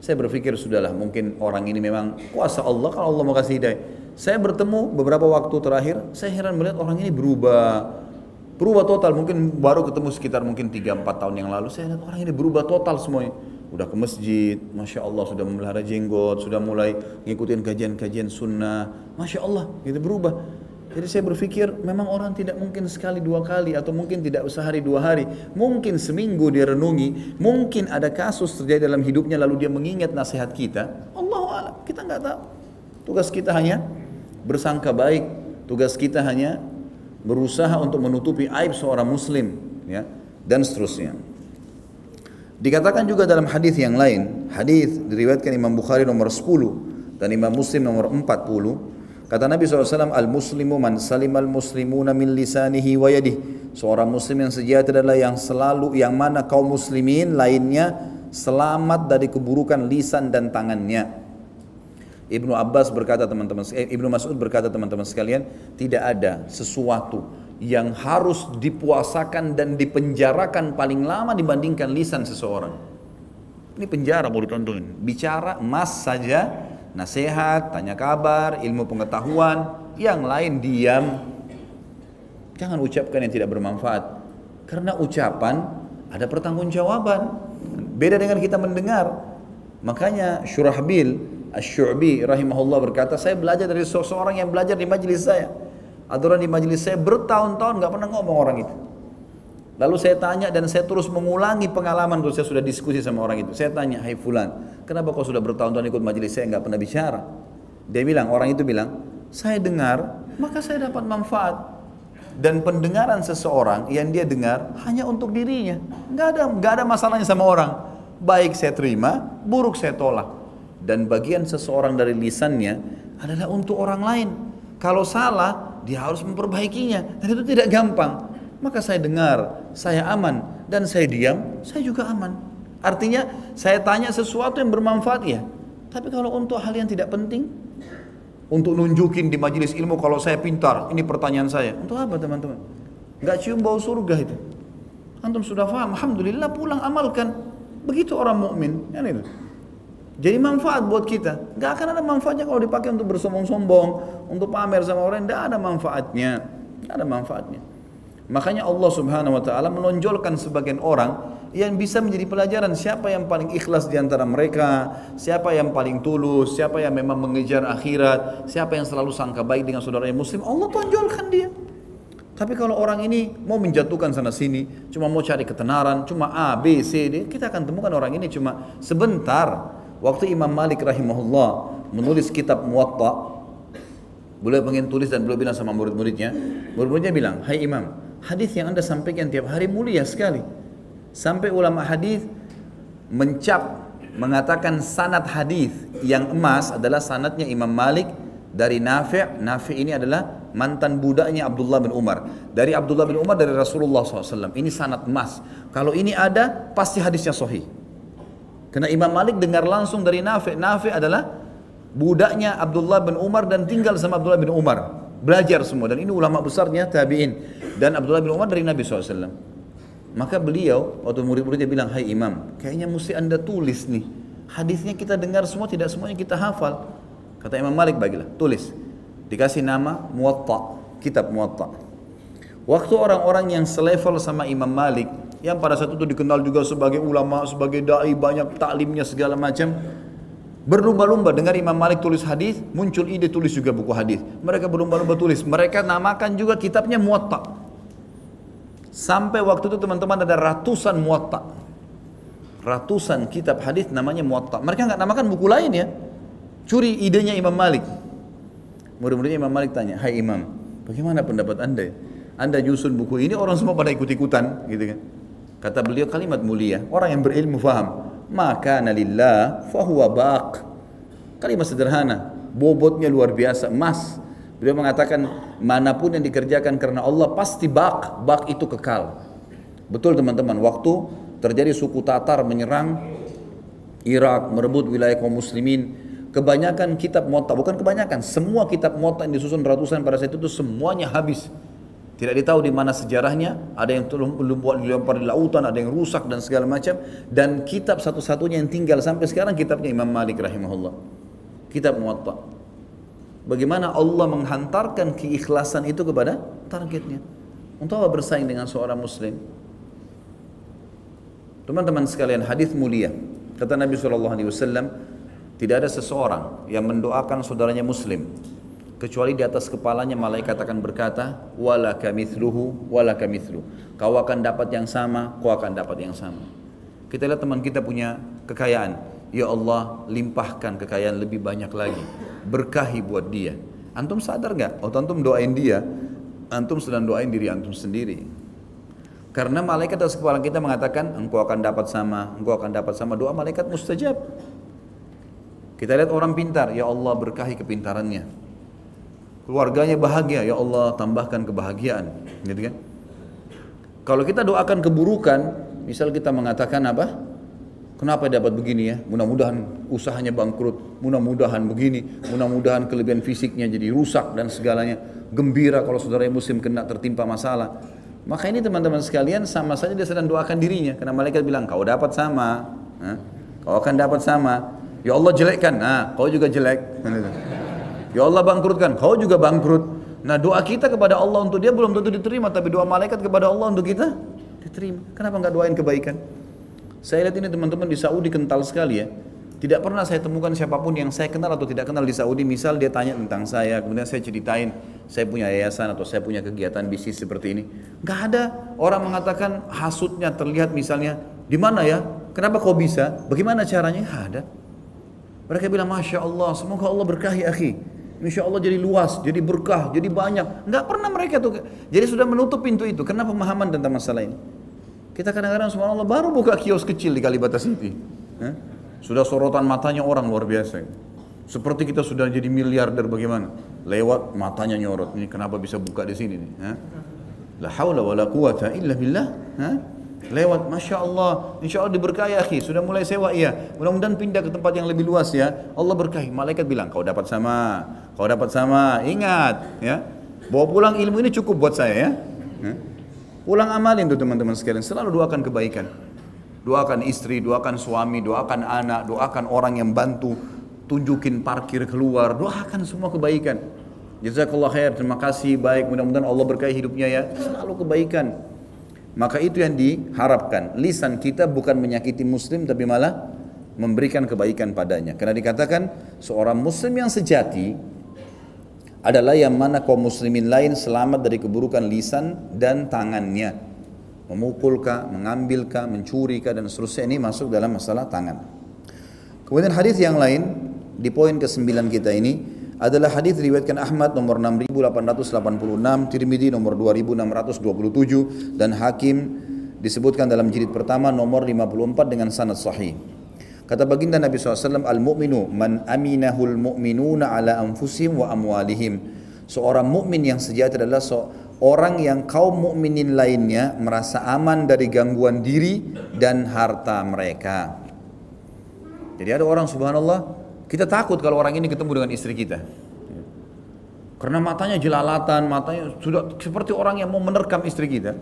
saya berpikir sudahlah mungkin orang ini memang kuasa Allah kalau Allah mau kasih hidayah. Saya bertemu beberapa waktu terakhir, saya heran melihat orang ini berubah. Berubah total, mungkin baru ketemu sekitar mungkin 3-4 tahun yang lalu, saya lihat orang ini berubah total semuanya. Udah ke masjid, Masya Allah sudah memelihara jenggot, sudah mulai ngikutin kajian-kajian sunnah. Masya Allah, gitu berubah. Jadi saya berpikir memang orang tidak mungkin sekali dua kali atau mungkin tidak sehari dua hari. Mungkin seminggu dia renungi, mungkin ada kasus terjadi dalam hidupnya lalu dia mengingat nasihat kita. Allah alam, kita nggak tahu. Tugas kita hanya bersangka baik. Tugas kita hanya berusaha untuk menutupi aib seorang muslim, ya, dan seterusnya. Dikatakan juga dalam hadis yang lain, hadis diriwayatkan Imam Bukhari nomor 10 dan Imam Muslim nomor 40 Kata Nabi SAW, Al-Muslimu man salimal muslimuna min lisanihi wa yadih. Seorang muslim yang sejati adalah yang selalu, yang mana kaum muslimin lainnya selamat dari keburukan lisan dan tangannya. Ibnu Abbas berkata teman-teman, eh, Ibnu Mas'ud berkata teman-teman sekalian, tidak ada sesuatu yang harus dipuasakan dan dipenjarakan paling lama dibandingkan lisan seseorang. Ini penjara mau ditontonin. Bicara emas saja nasihat, tanya kabar, ilmu pengetahuan, yang lain diam. Jangan ucapkan yang tidak bermanfaat. Karena ucapan ada pertanggungjawaban. Beda dengan kita mendengar. Makanya Syurahbil Asy-Syu'bi rahimahullah berkata, saya belajar dari seseorang yang belajar di majelis saya. Aturan di majelis saya bertahun-tahun nggak pernah ngomong orang itu. Lalu saya tanya dan saya terus mengulangi pengalaman itu saya sudah diskusi sama orang itu. Saya tanya, "Hai fulan, kenapa kau sudah bertahun-tahun ikut majelis saya nggak pernah bicara?" Dia bilang, orang itu bilang, "Saya dengar, maka saya dapat manfaat." Dan pendengaran seseorang yang dia dengar hanya untuk dirinya. Nggak ada nggak ada masalahnya sama orang. Baik saya terima, buruk saya tolak. Dan bagian seseorang dari lisannya adalah untuk orang lain. Kalau salah, dia harus memperbaikinya. Dan itu tidak gampang maka saya dengar, saya aman dan saya diam, saya juga aman. Artinya saya tanya sesuatu yang bermanfaat ya. Tapi kalau untuk hal yang tidak penting, untuk nunjukin di majelis ilmu kalau saya pintar, ini pertanyaan saya. Untuk apa teman-teman? Gak cium bau surga itu. Antum sudah paham, Alhamdulillah pulang amalkan. Begitu orang mukmin, kan itu. Jadi manfaat buat kita. Gak akan ada manfaatnya kalau dipakai untuk bersombong-sombong, untuk pamer sama orang. Tidak ada manfaatnya. Tidak ada manfaatnya. Makanya Allah Subhanahu wa taala menonjolkan sebagian orang yang bisa menjadi pelajaran siapa yang paling ikhlas di antara mereka, siapa yang paling tulus, siapa yang memang mengejar akhirat, siapa yang selalu sangka baik dengan saudaranya muslim, Allah tonjolkan dia. Tapi kalau orang ini mau menjatuhkan sana sini, cuma mau cari ketenaran, cuma A, B, C, D, kita akan temukan orang ini cuma sebentar. Waktu Imam Malik rahimahullah menulis kitab Muwatta, beliau pengen tulis dan beliau bilang sama murid-muridnya, murid-muridnya bilang, Hai Imam, hadis yang anda sampaikan tiap hari mulia sekali. Sampai ulama hadis mencap mengatakan sanad hadis yang emas adalah sanadnya Imam Malik dari Nafi'. Nafi' ini adalah mantan budaknya Abdullah bin Umar. Dari Abdullah bin Umar dari Rasulullah SAW. Ini sanad emas. Kalau ini ada, pasti hadisnya sahih. Karena Imam Malik dengar langsung dari Nafi'. Nafi' adalah budaknya Abdullah bin Umar dan tinggal sama Abdullah bin Umar. Belajar semua. Dan ini ulama besarnya tabi'in. Dan Abdullah bin Umar dari Nabi SAW. Maka beliau waktu murid-muridnya bilang, Hai Imam, kayaknya mesti anda tulis nih. Hadisnya kita dengar semua, tidak semuanya kita hafal. Kata Imam Malik, bagilah, tulis. Dikasih nama Muwatta, kitab Muwatta. Waktu orang-orang yang selevel sama Imam Malik, yang pada saat itu dikenal juga sebagai ulama, sebagai dai, banyak taklimnya segala macam, berlumba-lumba dengar Imam Malik tulis hadis, muncul ide tulis juga buku hadis. Mereka berlumba-lumba tulis. Mereka namakan juga kitabnya Muwatta. Sampai waktu itu teman-teman ada ratusan muwatta. Ratusan kitab hadis namanya muwatta. Mereka nggak namakan buku lain ya. Curi idenya Imam Malik. Murid-muridnya Imam Malik tanya, Hai Imam, bagaimana pendapat anda? Anda nyusun buku ini orang semua pada ikut-ikutan, gitu kan? Kata beliau kalimat mulia, orang yang berilmu faham. Maka nalillah fahuwa baq. Kalimat sederhana, bobotnya luar biasa, emas. Beliau mengatakan mana pun yang dikerjakan karena Allah pasti bak, bak itu kekal. Betul teman-teman, waktu terjadi suku Tatar menyerang Irak, merebut wilayah kaum muslimin, kebanyakan kitab Muwatta, bukan kebanyakan, semua kitab Muwatta yang disusun ratusan pada saat itu semuanya habis. Tidak ditahu di mana sejarahnya, ada yang dilempar di lautan, ada yang rusak dan segala macam. Dan kitab satu-satunya yang tinggal sampai sekarang kitabnya Imam Malik rahimahullah. Kitab Muwatta. Bagaimana Allah menghantarkan keikhlasan itu kepada targetnya. Untuk apa bersaing dengan seorang muslim? Teman-teman sekalian, hadis mulia. Kata Nabi SAW, tidak ada seseorang yang mendoakan saudaranya muslim kecuali di atas kepalanya malaikat akan berkata wala kamithluhu wala kamithlu kau akan dapat yang sama kau akan dapat yang sama kita lihat teman kita punya kekayaan ya Allah limpahkan kekayaan lebih banyak lagi berkahi buat dia. Antum sadar nggak? Waktu antum doain dia, antum sedang doain diri antum sendiri. Karena malaikat atas kepala kita mengatakan, engkau akan dapat sama, engkau akan dapat sama. Doa malaikat mustajab. Kita lihat orang pintar, ya Allah berkahi kepintarannya. Keluarganya bahagia, ya Allah tambahkan kebahagiaan. Gitu kan? Kalau kita doakan keburukan, misal kita mengatakan apa? Kenapa dapat begini ya? Mudah-mudahan usahanya bangkrut, mudah-mudahan begini, mudah-mudahan kelebihan fisiknya jadi rusak dan segalanya. Gembira kalau saudara muslim kena tertimpa masalah. Maka ini teman-teman sekalian sama saja dia sedang doakan dirinya. Karena malaikat bilang kau dapat sama, kau akan dapat sama. Ya Allah jelekkan, nah kau juga jelek. Ya Allah bangkrutkan, kau juga bangkrut. Nah doa kita kepada Allah untuk dia belum tentu diterima, tapi doa malaikat kepada Allah untuk kita diterima. Kenapa nggak doain kebaikan? Saya lihat ini teman-teman di Saudi kental sekali ya. Tidak pernah saya temukan siapa pun yang saya kenal atau tidak kenal di Saudi. Misal dia tanya tentang saya, kemudian saya ceritain saya punya yayasan atau saya punya kegiatan bisnis seperti ini. Gak ada orang mengatakan hasutnya terlihat misalnya di mana ya? Kenapa kau bisa? Bagaimana caranya? Gak ada. Mereka bilang Masya Allah, semoga Allah berkahi akhi. Insya Allah jadi luas, jadi berkah, jadi banyak. Nggak pernah mereka tuh. Jadi sudah menutup pintu itu. Karena pemahaman tentang masalah ini. Kita kadang-kadang subhanallah baru buka kios kecil di Kalibata City. Eh? Sudah sorotan matanya orang luar biasa. Seperti kita sudah jadi miliarder bagaimana? Lewat matanya nyorot. Ini kenapa bisa buka di sini nih? Eh? La haula wa la quwata illa billah. Eh? Lewat, Masya Allah, Insya Allah diberkahi akhi, sudah mulai sewa iya. Mudah-mudahan pindah ke tempat yang lebih luas ya. Allah berkahi. Malaikat bilang, kau dapat sama, kau dapat sama. Ingat ya, bawa pulang ilmu ini cukup buat saya ya. Eh? Ulang amalin tuh teman-teman sekalian. Selalu doakan kebaikan. Doakan istri, doakan suami, doakan anak, doakan orang yang bantu. Tunjukin parkir keluar. Doakan semua kebaikan. Jazakallah khair. Terima kasih. Baik. Mudah-mudahan Allah berkahi hidupnya ya. Selalu kebaikan. Maka itu yang diharapkan. Lisan kita bukan menyakiti muslim tapi malah memberikan kebaikan padanya. Karena dikatakan seorang muslim yang sejati adalah yang mana kaum muslimin lain selamat dari keburukan lisan dan tangannya. Memukulkah, mengambilkah, mencurikah dan seterusnya ini masuk dalam masalah tangan. Kemudian hadis yang lain di poin ke-9 kita ini adalah hadis riwayatkan Ahmad nomor 6886, Tirmidzi nomor 2627 dan Hakim disebutkan dalam jilid pertama nomor 54 dengan sanad sahih. Kata baginda Nabi SAW, Al-mu'minu man aminahul mu'minuna ala anfusihim wa amwalihim. Seorang mukmin yang sejati adalah seorang yang kaum mukminin lainnya merasa aman dari gangguan diri dan harta mereka. Jadi ada orang subhanallah, kita takut kalau orang ini ketemu dengan istri kita. Karena matanya jelalatan, matanya sudah seperti orang yang mau menerkam istri kita.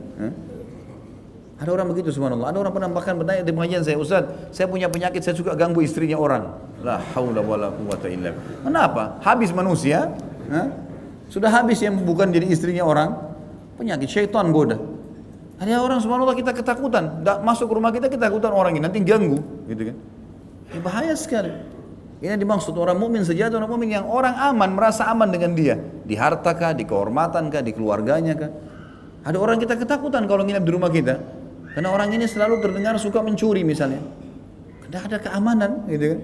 Ada orang begitu subhanallah. Ada orang pernah bahkan bertanya di pengajian saya, Ustaz, saya punya penyakit, saya suka ganggu istrinya orang. La haula wala quwata illa Kenapa? Habis manusia, eh? sudah habis yang bukan jadi istrinya orang, penyakit syaitan goda. Ada orang subhanallah kita ketakutan, masuk rumah kita kita ketakutan orang ini nanti ganggu, gitu kan? Ini bahaya sekali. Ini dimaksud orang mukmin sejati orang mukmin yang orang aman merasa aman dengan dia di harta kah, di kehormatan kah, di keluarganya kah. Ada orang kita ketakutan kalau nginep di rumah kita karena orang ini selalu terdengar suka mencuri misalnya. Tidak ada keamanan gitu kan.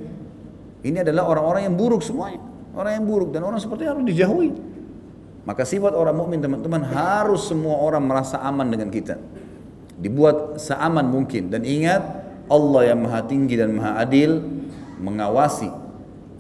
Ini adalah orang-orang yang buruk semuanya, orang yang buruk dan orang seperti harus dijauhi. Maka sifat orang mukmin teman-teman harus semua orang merasa aman dengan kita. Dibuat seaman mungkin dan ingat Allah yang maha tinggi dan maha adil mengawasi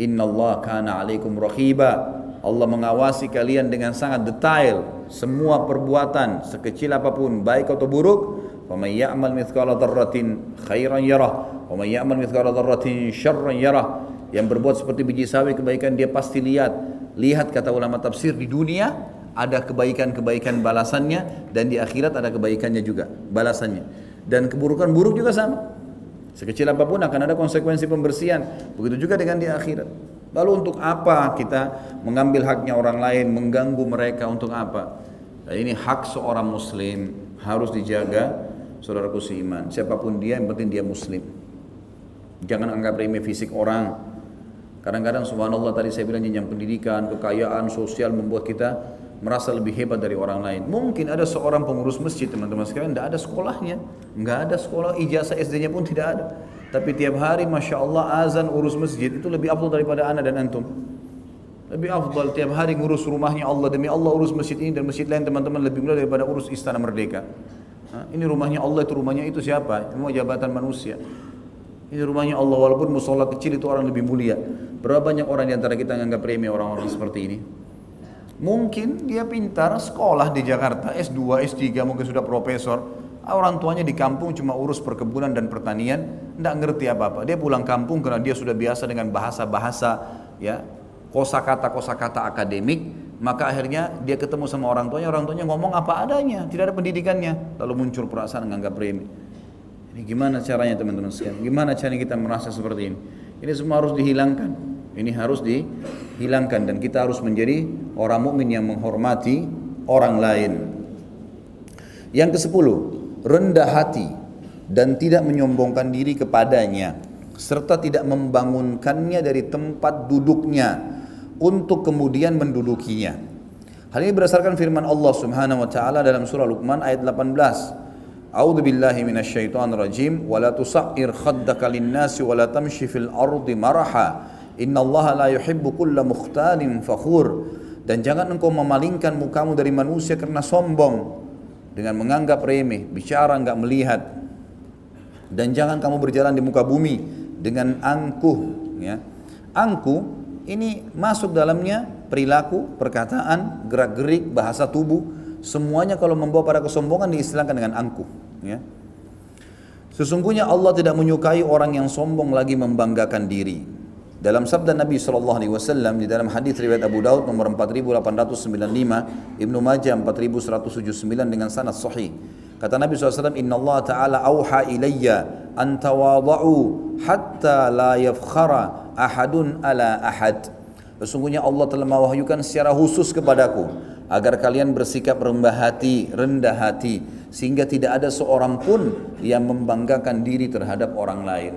Inna Allah kana alaikum rahiba. Allah mengawasi kalian dengan sangat detail semua perbuatan sekecil apa pun baik atau buruk. Ya'mal mithqala dzarratin khairan yarah wa man ya'mal mithqala dzarratin syarran yarah. Yang berbuat seperti biji sawi kebaikan dia pasti lihat. Lihat kata ulama tafsir di dunia ada kebaikan-kebaikan balasannya dan di akhirat ada kebaikannya juga balasannya. Dan keburukan buruk juga sama. Sekecil apa pun akan ada konsekuensi pembersihan. Begitu juga dengan di akhirat. Lalu untuk apa kita mengambil haknya orang lain, mengganggu mereka untuk apa? Dan ini hak seorang muslim harus dijaga saudaraku seiman. Siapa pun dia yang penting dia muslim. Jangan anggap remeh fisik orang. Kadang-kadang subhanallah tadi saya bilang jenjang pendidikan, kekayaan, sosial membuat kita merasa lebih hebat dari orang lain. Mungkin ada seorang pengurus masjid teman-teman sekalian, tidak ada sekolahnya, nggak ada sekolah ijazah SD-nya pun tidak ada. Tapi tiap hari masya Allah azan urus masjid itu lebih afdal daripada anak dan antum. Lebih afdal tiap hari ngurus rumahnya Allah demi Allah urus masjid ini dan masjid lain teman-teman lebih mulia daripada urus istana merdeka. Ini rumahnya Allah itu rumahnya itu siapa? Semua jabatan manusia. Ini rumahnya Allah walaupun musola kecil itu orang lebih mulia. Berapa banyak orang di antara kita menganggap remeh orang-orang seperti ini? Mungkin dia pintar sekolah di Jakarta, S2, S3, mungkin sudah profesor. Orang tuanya di kampung cuma urus perkebunan dan pertanian, tidak ngerti apa-apa. Dia pulang kampung karena dia sudah biasa dengan bahasa-bahasa ya kosakata-kosakata akademik, maka akhirnya dia ketemu sama orang tuanya, orang tuanya ngomong apa adanya, tidak ada pendidikannya, lalu muncul perasaan menganggap remeh. Ini gimana caranya teman-teman sekalian? Gimana caranya kita merasa seperti ini? Ini semua harus dihilangkan. Ini harus dihilangkan dan kita harus menjadi orang mukmin yang menghormati orang lain. Yang kesepuluh, rendah hati dan tidak menyombongkan diri kepadanya serta tidak membangunkannya dari tempat duduknya untuk kemudian mendudukinya. Hal ini berdasarkan firman Allah Subhanahu wa taala dalam surah Luqman ayat 18. A'udzu billahi minasyaitonir rajim wa la tusair khaddaka lin-nasi wa la tamshi fil ardi maraha Inna Allah la yuhibbu kulla mukhtalin fakhur. Dan jangan engkau memalingkan mukamu dari manusia karena sombong dengan menganggap remeh, bicara enggak melihat. Dan jangan kamu berjalan di muka bumi dengan angkuh, ya. Angkuh ini masuk dalamnya perilaku, perkataan, gerak-gerik, bahasa tubuh, semuanya kalau membawa pada kesombongan diistilahkan dengan angkuh, ya. Sesungguhnya Allah tidak menyukai orang yang sombong lagi membanggakan diri. Dalam sabda Nabi Shallallahu Alaihi Wasallam di dalam hadis riwayat Abu Daud nomor 4895, Ibnu Majah 4179 dengan sanad sahih. Kata Nabi SAW, Inna Allah Ta'ala auha ilayya an tawada'u hatta la yafkhara ahadun ala ahad. Sesungguhnya Allah telah mewahyukan secara khusus kepadaku agar kalian bersikap rendah hati, rendah hati sehingga tidak ada seorang pun yang membanggakan diri terhadap orang lain.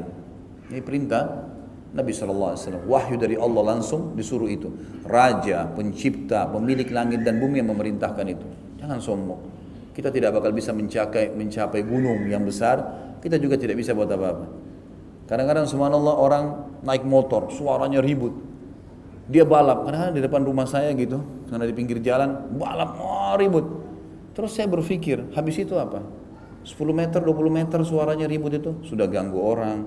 Ini perintah Nabi SAW wahyu dari Allah langsung disuruh itu. Raja pencipta pemilik langit dan bumi yang memerintahkan itu. Jangan sombong. Kita tidak bakal bisa mencapai mencapai gunung yang besar. Kita juga tidak bisa buat apa-apa kadang-kadang subhanallah orang naik motor suaranya ribut dia balap kadang-kadang di depan rumah saya gitu karena di pinggir jalan balap oh, ribut terus saya berpikir habis itu apa 10 meter 20 meter suaranya ribut itu sudah ganggu orang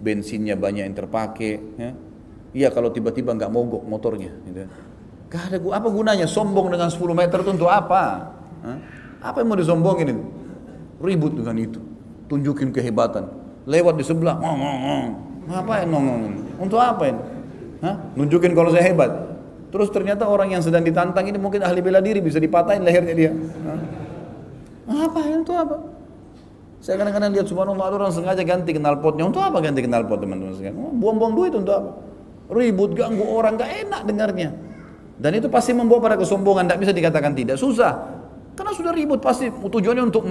bensinnya banyak yang terpakai ya. Iya kalau tiba-tiba nggak mogok motornya gitu. Gak ada apa gunanya sombong dengan 10 meter itu untuk apa? Hah? Apa yang mau disombongin itu? Ribut dengan itu. Tunjukin kehebatan. Lewat di sebelah, ngong. Ngapain ngong ngong? Untuk apa ini? Hah? Nunjukin kalau saya hebat. Terus ternyata orang yang sedang ditantang ini mungkin ahli bela diri bisa dipatahin lehernya dia. Apa itu apa? Saya kadang-kadang lihat subhanallah ada orang sengaja ganti knalpotnya. Untuk apa ganti knalpot teman-teman sekalian? Buang-buang duit untuk apa? Ribut, ganggu orang, gak enak dengarnya. Dan itu pasti membawa pada kesombongan, tidak bisa dikatakan tidak. Susah. Karena sudah ribut pasti tujuannya untuk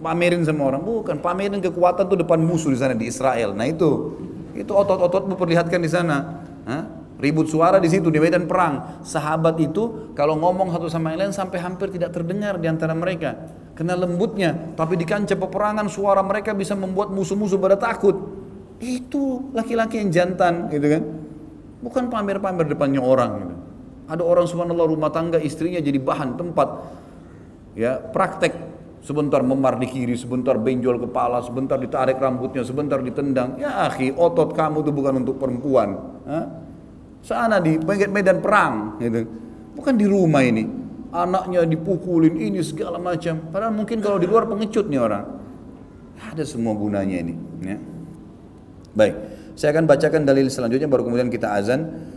pamerin sama orang. Bukan, pamerin kekuatan tuh depan musuh di sana di Israel. Nah itu, itu otot-otot memperlihatkan di sana. Hah? Ribut suara di situ di medan perang. Sahabat itu kalau ngomong satu sama lain sampai hampir tidak terdengar di antara mereka. Kena lembutnya, tapi di kancah peperangan suara mereka bisa membuat musuh-musuh pada takut. Itu laki-laki yang jantan, gitu kan? Bukan pamer-pamer depannya orang. Gitu. Ada orang subhanallah rumah tangga istrinya jadi bahan tempat ya praktek sebentar memar di kiri, sebentar benjol kepala, sebentar ditarik rambutnya, sebentar ditendang. Ya akhi, otot kamu itu bukan untuk perempuan. Hah? Sana di medan perang, gitu. Bukan di rumah ini. Anaknya dipukulin ini segala macam. Padahal mungkin kalau di luar pengecut nih orang. Ada semua gunanya ini. Ya. Baik, saya akan bacakan dalil selanjutnya baru kemudian kita azan.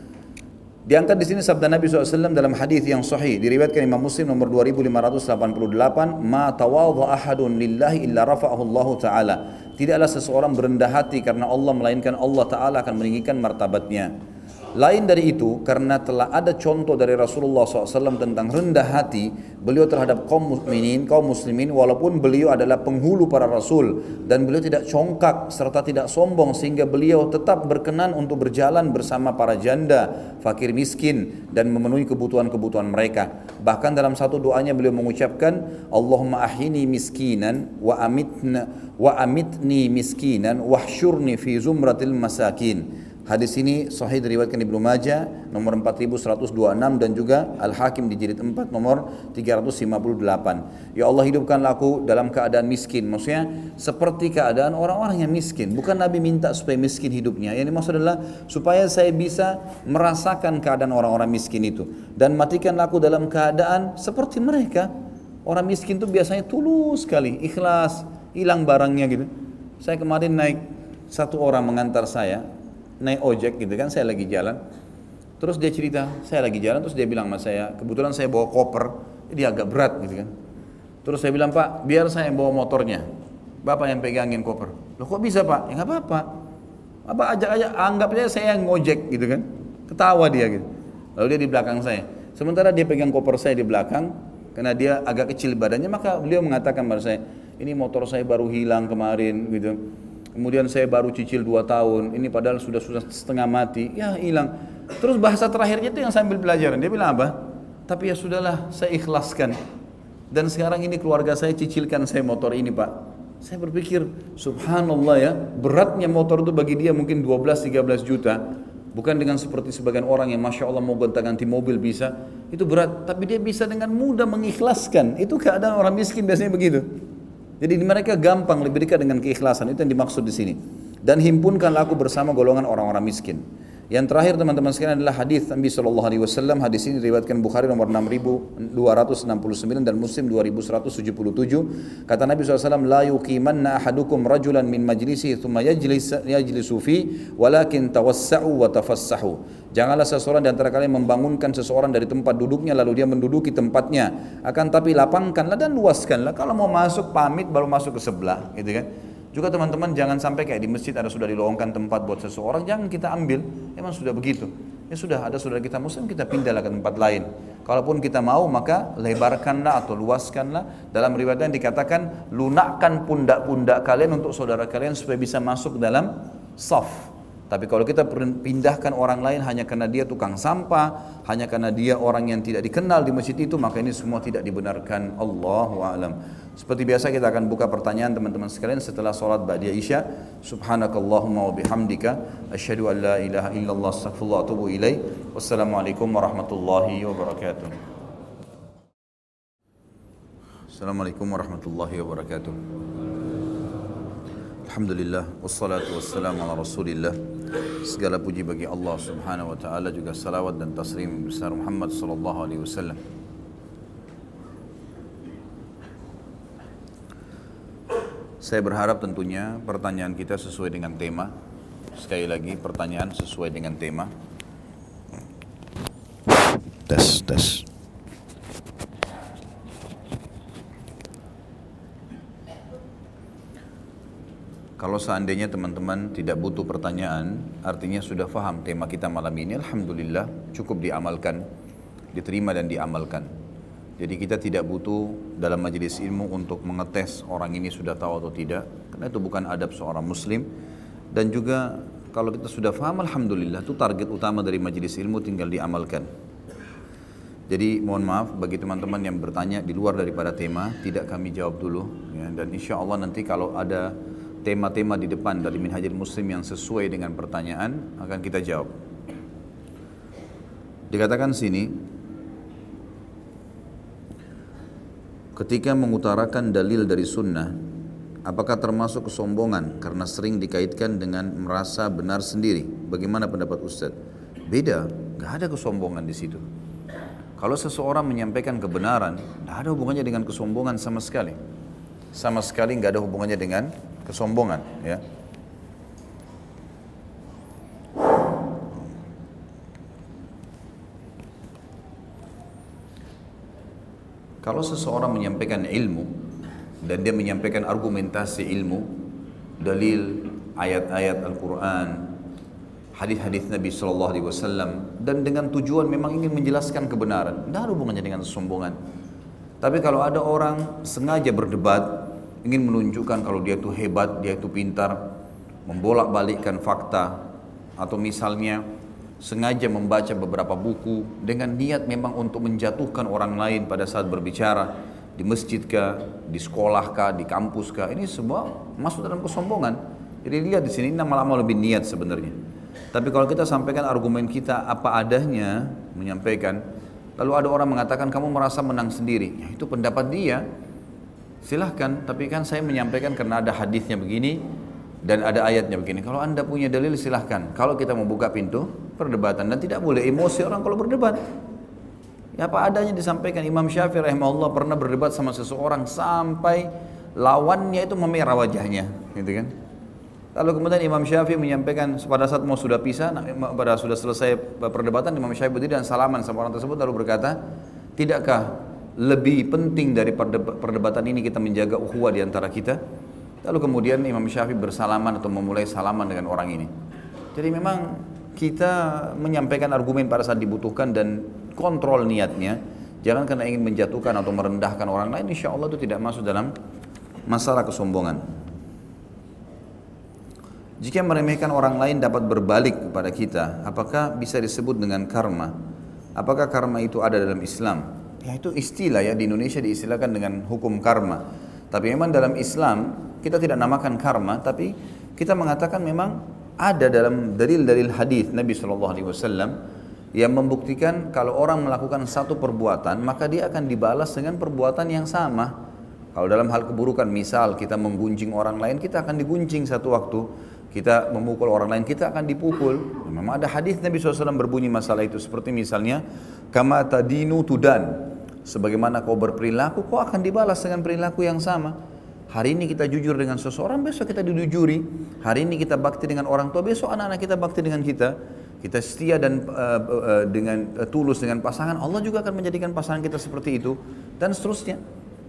Diangkat di sini sabda Nabi SAW dalam hadis yang sahih. Diriwayatkan Imam Muslim nomor 2588 ma tawadha ahadun lillahi illa rafa'ahu Allah taala. Tidaklah seseorang berendah hati karena Allah melainkan Allah taala akan meninggikan martabatnya lain dari itu, karena telah ada contoh dari Rasulullah SAW tentang rendah hati beliau terhadap kaum mukminin, kaum muslimin, walaupun beliau adalah penghulu para rasul dan beliau tidak congkak serta tidak sombong sehingga beliau tetap berkenan untuk berjalan bersama para janda, fakir miskin dan memenuhi kebutuhan-kebutuhan mereka. Bahkan dalam satu doanya beliau mengucapkan, Allahumma ahini miskinan wa amitna wa amitni miskinan wahsyurni fi zumratil masakin. Hadis ini sahih diriwayatkan Ibnu Majah nomor 4126 dan juga Al Hakim di jilid 4 nomor 358. Ya Allah hidupkanlah aku dalam keadaan miskin. Maksudnya seperti keadaan orang-orang yang miskin. Bukan Nabi minta supaya miskin hidupnya. Yang dimaksud adalah supaya saya bisa merasakan keadaan orang-orang miskin itu dan matikanlah aku dalam keadaan seperti mereka. Orang miskin itu biasanya tulus sekali, ikhlas, hilang barangnya gitu. Saya kemarin naik satu orang mengantar saya naik ojek gitu kan saya lagi jalan. Terus dia cerita saya lagi jalan terus dia bilang sama saya kebetulan saya bawa koper jadi agak berat gitu kan. Terus saya bilang pak biar saya bawa motornya. Bapak yang pegangin koper. Loh kok bisa pak? Ya nggak apa-apa. Apa ajak aja anggap aja saya yang ngojek gitu kan. Ketawa dia gitu. Lalu dia di belakang saya. Sementara dia pegang koper saya di belakang karena dia agak kecil badannya maka beliau mengatakan pada saya ini motor saya baru hilang kemarin gitu kemudian saya baru cicil dua tahun, ini padahal sudah sudah setengah mati, ya hilang. Terus bahasa terakhirnya itu yang sambil pelajaran, dia bilang apa? Tapi ya sudahlah, saya ikhlaskan. Dan sekarang ini keluarga saya cicilkan saya motor ini pak. Saya berpikir, subhanallah ya, beratnya motor itu bagi dia mungkin 12-13 juta. Bukan dengan seperti sebagian orang yang Masya Allah mau gonta-ganti mobil bisa. Itu berat, tapi dia bisa dengan mudah mengikhlaskan. Itu keadaan orang miskin biasanya begitu. Jadi mereka gampang lebih dekat dengan keikhlasan itu yang dimaksud di sini. Dan himpunkanlah aku bersama golongan orang-orang miskin. Yang terakhir teman-teman sekalian adalah hadis Nabi Shallallahu Alaihi Wasallam. Hadis ini diriwayatkan Bukhari nomor 6269 dan Muslim 2177. Kata Nabi SAW, La yuqimanna ahadukum rajulan min majlisi thumma yajlis, yajlisu fi walakin tawassa'u wa tafassahu. Janganlah seseorang di antara kalian membangunkan seseorang dari tempat duduknya lalu dia menduduki tempatnya. Akan tapi lapangkanlah dan luaskanlah. Kalau mau masuk pamit baru masuk ke sebelah, gitu kan? Juga teman-teman jangan sampai kayak di masjid ada sudah dilowongkan tempat buat seseorang, jangan kita ambil. Emang sudah begitu. Ya sudah ada saudara kita muslim kita pindahlah ke tempat lain. Kalaupun kita mau maka lebarkanlah atau luaskanlah. Dalam riwayat yang dikatakan lunakkan pundak-pundak kalian untuk saudara kalian supaya bisa masuk dalam saf tapi kalau kita pindahkan orang lain hanya karena dia tukang sampah, hanya karena dia orang yang tidak dikenal di masjid itu, maka ini semua tidak dibenarkan. Allahu a'lam. Seperti biasa kita akan buka pertanyaan teman-teman sekalian setelah sholat ba'da isya. Subhanakallahumma wa bihamdika asyhadu an la ilaha illallah astaghfirullah wa atubu ilaih. Wassalamualaikum warahmatullahi wabarakatuh. Assalamualaikum warahmatullahi wabarakatuh. Alhamdulillah wassalatu wassalamu ala Rasulillah. Segala puji bagi Allah Subhanahu wa taala juga salawat dan taslim besar Muhammad sallallahu alaihi wasallam. Saya berharap tentunya pertanyaan kita sesuai dengan tema. Sekali lagi pertanyaan sesuai dengan tema. tes, tes. Kalau seandainya teman-teman tidak butuh pertanyaan, artinya sudah faham tema kita malam ini, Alhamdulillah cukup diamalkan, diterima dan diamalkan. Jadi kita tidak butuh dalam majelis ilmu untuk mengetes orang ini sudah tahu atau tidak, karena itu bukan adab seorang muslim. Dan juga kalau kita sudah faham, Alhamdulillah itu target utama dari majelis ilmu tinggal diamalkan. Jadi mohon maaf bagi teman-teman yang bertanya di luar daripada tema, tidak kami jawab dulu. Ya, dan insya Allah nanti kalau ada tema-tema di depan dari Minhajul Muslim yang sesuai dengan pertanyaan akan kita jawab. Dikatakan sini, ketika mengutarakan dalil dari sunnah, apakah termasuk kesombongan karena sering dikaitkan dengan merasa benar sendiri? Bagaimana pendapat Ustadz? Beda, nggak ada kesombongan di situ. Kalau seseorang menyampaikan kebenaran, tidak ada hubungannya dengan kesombongan sama sekali. Sama sekali nggak ada hubungannya dengan kesombongan ya Kalau seseorang menyampaikan ilmu dan dia menyampaikan argumentasi ilmu, dalil ayat-ayat Al-Quran, hadis-hadis Nabi Shallallahu Alaihi Wasallam dan dengan tujuan memang ingin menjelaskan kebenaran, tidak ada hubungannya dengan kesombongan. Tapi kalau ada orang sengaja berdebat ingin menunjukkan kalau dia itu hebat, dia itu pintar, membolak-balikkan fakta, atau misalnya sengaja membaca beberapa buku dengan niat memang untuk menjatuhkan orang lain pada saat berbicara di masjid kah, di sekolah kah, di kampus kah, ini semua masuk dalam kesombongan. Jadi lihat di sini lama-lama lebih niat sebenarnya. Tapi kalau kita sampaikan argumen kita apa adanya, menyampaikan, lalu ada orang mengatakan kamu merasa menang sendiri, ya, itu pendapat dia, silahkan tapi kan saya menyampaikan karena ada hadisnya begini dan ada ayatnya begini. Kalau anda punya dalil silahkan. Kalau kita membuka pintu perdebatan. Dan tidak boleh emosi orang kalau berdebat. Ya apa adanya disampaikan. Imam Syafi'i rahimahullah pernah berdebat sama seseorang sampai lawannya itu memerah wajahnya gitu kan? Lalu kemudian Imam Syafi'i menyampaikan pada saat mau sudah pisah, pada sudah selesai perdebatan Imam Syafi'i berdiri dan salaman sama orang tersebut lalu berkata, tidakkah lebih penting dari perdebatan ini kita menjaga ukhuwah di antara kita. Lalu kemudian Imam Syafi'i bersalaman atau memulai salaman dengan orang ini. Jadi memang kita menyampaikan argumen pada saat dibutuhkan dan kontrol niatnya. Jangan karena ingin menjatuhkan atau merendahkan orang lain, insya Allah itu tidak masuk dalam masalah kesombongan. Jika meremehkan orang lain dapat berbalik kepada kita, apakah bisa disebut dengan karma? Apakah karma itu ada dalam Islam? Ya itu istilah ya di Indonesia diistilahkan dengan hukum karma. Tapi memang dalam Islam kita tidak namakan karma, tapi kita mengatakan memang ada dalam dalil-dalil hadis Nabi Shallallahu Alaihi Wasallam yang membuktikan kalau orang melakukan satu perbuatan maka dia akan dibalas dengan perbuatan yang sama. Kalau dalam hal keburukan misal kita menggunjing orang lain kita akan diguncing satu waktu. Kita memukul orang lain kita akan dipukul. Memang ada hadis Nabi SAW berbunyi masalah itu seperti misalnya kama tadinu tudan sebagaimana kau berperilaku, kau akan dibalas dengan perilaku yang sama. Hari ini kita jujur dengan seseorang, besok kita didujuri. Hari ini kita bakti dengan orang tua, besok anak-anak kita bakti dengan kita. Kita setia dan uh, uh, dengan uh, tulus dengan pasangan, Allah juga akan menjadikan pasangan kita seperti itu dan seterusnya.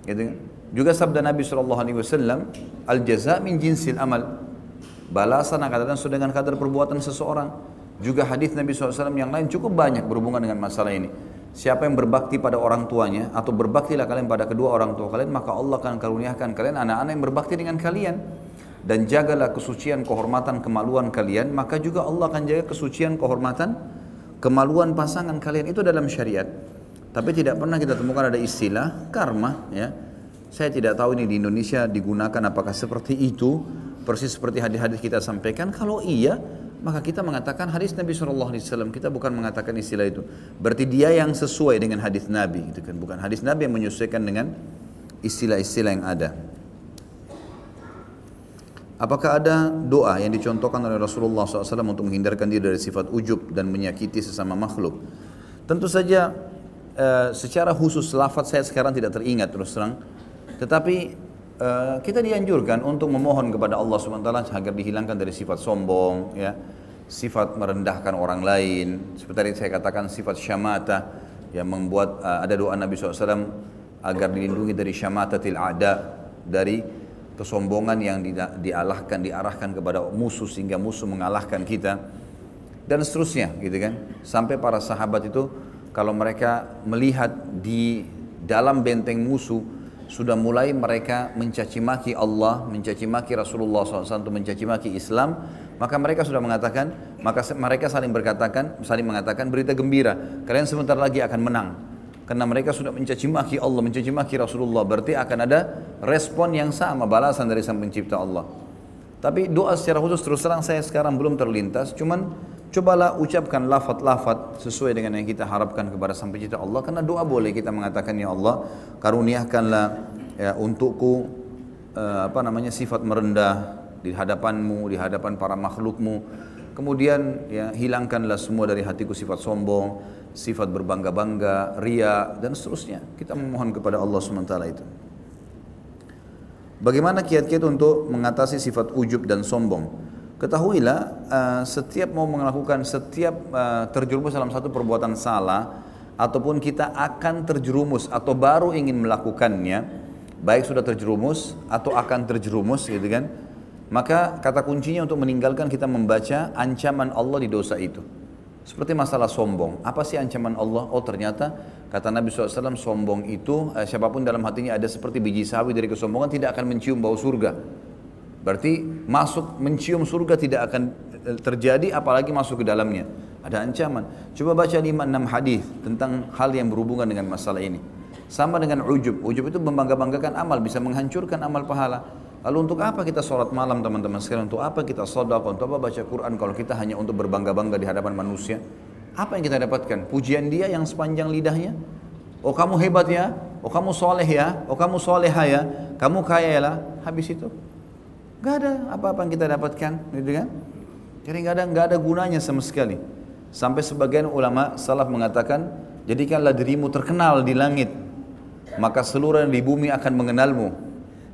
Gitu kan? Juga sabda Nabi Wasallam, al jaza min jinsil amal. Balasan akan datang sesuai dengan kadar perbuatan seseorang. Juga hadis Nabi SAW yang lain cukup banyak berhubungan dengan masalah ini. Siapa yang berbakti pada orang tuanya atau berbaktilah kalian pada kedua orang tua kalian maka Allah akan karuniakan kalian anak-anak yang berbakti dengan kalian. Dan jagalah kesucian kehormatan kemaluan kalian maka juga Allah akan jaga kesucian kehormatan kemaluan pasangan kalian. Itu dalam syariat. Tapi tidak pernah kita temukan ada istilah karma ya. Saya tidak tahu ini di Indonesia digunakan apakah seperti itu persis seperti hadis-hadis kita sampaikan. Kalau iya maka kita mengatakan hadis Nabi Shallallahu Alaihi Wasallam kita bukan mengatakan istilah itu. Berarti dia yang sesuai dengan hadis Nabi itu kan? Bukan hadis Nabi yang menyesuaikan dengan istilah-istilah yang ada. Apakah ada doa yang dicontohkan oleh Rasulullah SAW untuk menghindarkan diri dari sifat ujub dan menyakiti sesama makhluk? Tentu saja uh, secara khusus lafaz saya sekarang tidak teringat terus terang. Tetapi uh, kita dianjurkan untuk memohon kepada Allah SWT agar dihilangkan dari sifat sombong ya. Sifat merendahkan orang lain, seperti yang saya katakan sifat syamata, yang membuat uh, ada doa Nabi SAW agar dilindungi dari syamatatil ada dari kesombongan yang di, dialahkan diarahkan kepada musuh sehingga musuh mengalahkan kita dan seterusnya gitu kan. Sampai para sahabat itu kalau mereka melihat di dalam benteng musuh sudah mulai mereka mencaci maki Allah, mencaci maki Rasulullah SAW, mencaci maki Islam, maka mereka sudah mengatakan, maka mereka saling berkatakan, saling mengatakan berita gembira, kalian sebentar lagi akan menang. Karena mereka sudah mencaci maki Allah, mencaci maki Rasulullah, berarti akan ada respon yang sama, balasan dari Sang Pencipta Allah. Tapi doa secara khusus terus terang saya sekarang belum terlintas, cuman Cobalah ucapkan lafat-lafat sesuai dengan yang kita harapkan kepada Sang Pencipta Allah. Karena doa boleh kita mengatakan ya Allah karuniakanlah ya untukku uh, apa namanya sifat merendah di hadapanmu di hadapan para makhlukmu. Kemudian ya hilangkanlah semua dari hatiku sifat sombong sifat berbangga-bangga ria dan seterusnya. Kita memohon kepada Allah SWT itu. Bagaimana kiat-kiat untuk mengatasi sifat ujub dan sombong Ketahuilah uh, setiap mau melakukan setiap uh, terjerumus dalam satu perbuatan salah ataupun kita akan terjerumus atau baru ingin melakukannya baik sudah terjerumus atau akan terjerumus gitu kan maka kata kuncinya untuk meninggalkan kita membaca ancaman Allah di dosa itu. Seperti masalah sombong. Apa sih ancaman Allah? Oh ternyata kata Nabi SAW sombong itu eh, siapa pun dalam hatinya ada seperti biji sawi dari kesombongan tidak akan mencium bau surga Berarti masuk mencium surga tidak akan eh, terjadi apalagi masuk ke dalamnya. Ada ancaman. Coba baca 5 6 hadis tentang hal yang berhubungan dengan masalah ini. Sama dengan ujub. Ujub itu membangga-banggakan amal, bisa menghancurkan amal pahala. Lalu untuk apa kita sholat malam teman-teman sekalian? Untuk apa kita sodaq? Untuk apa baca Quran kalau kita hanya untuk berbangga-bangga di hadapan manusia? Apa yang kita dapatkan? Pujian dia yang sepanjang lidahnya? Oh kamu hebat ya? Oh kamu soleh ya? Oh kamu soleha ya? Kamu kaya ya? Habis itu Gak ada apa-apa yang kita dapatkan, gitu kan? Jadi gak ada gak ada gunanya sama sekali. Sampai sebagian ulama salaf mengatakan, jadikanlah dirimu terkenal di langit, maka seluruh yang di bumi akan mengenalmu.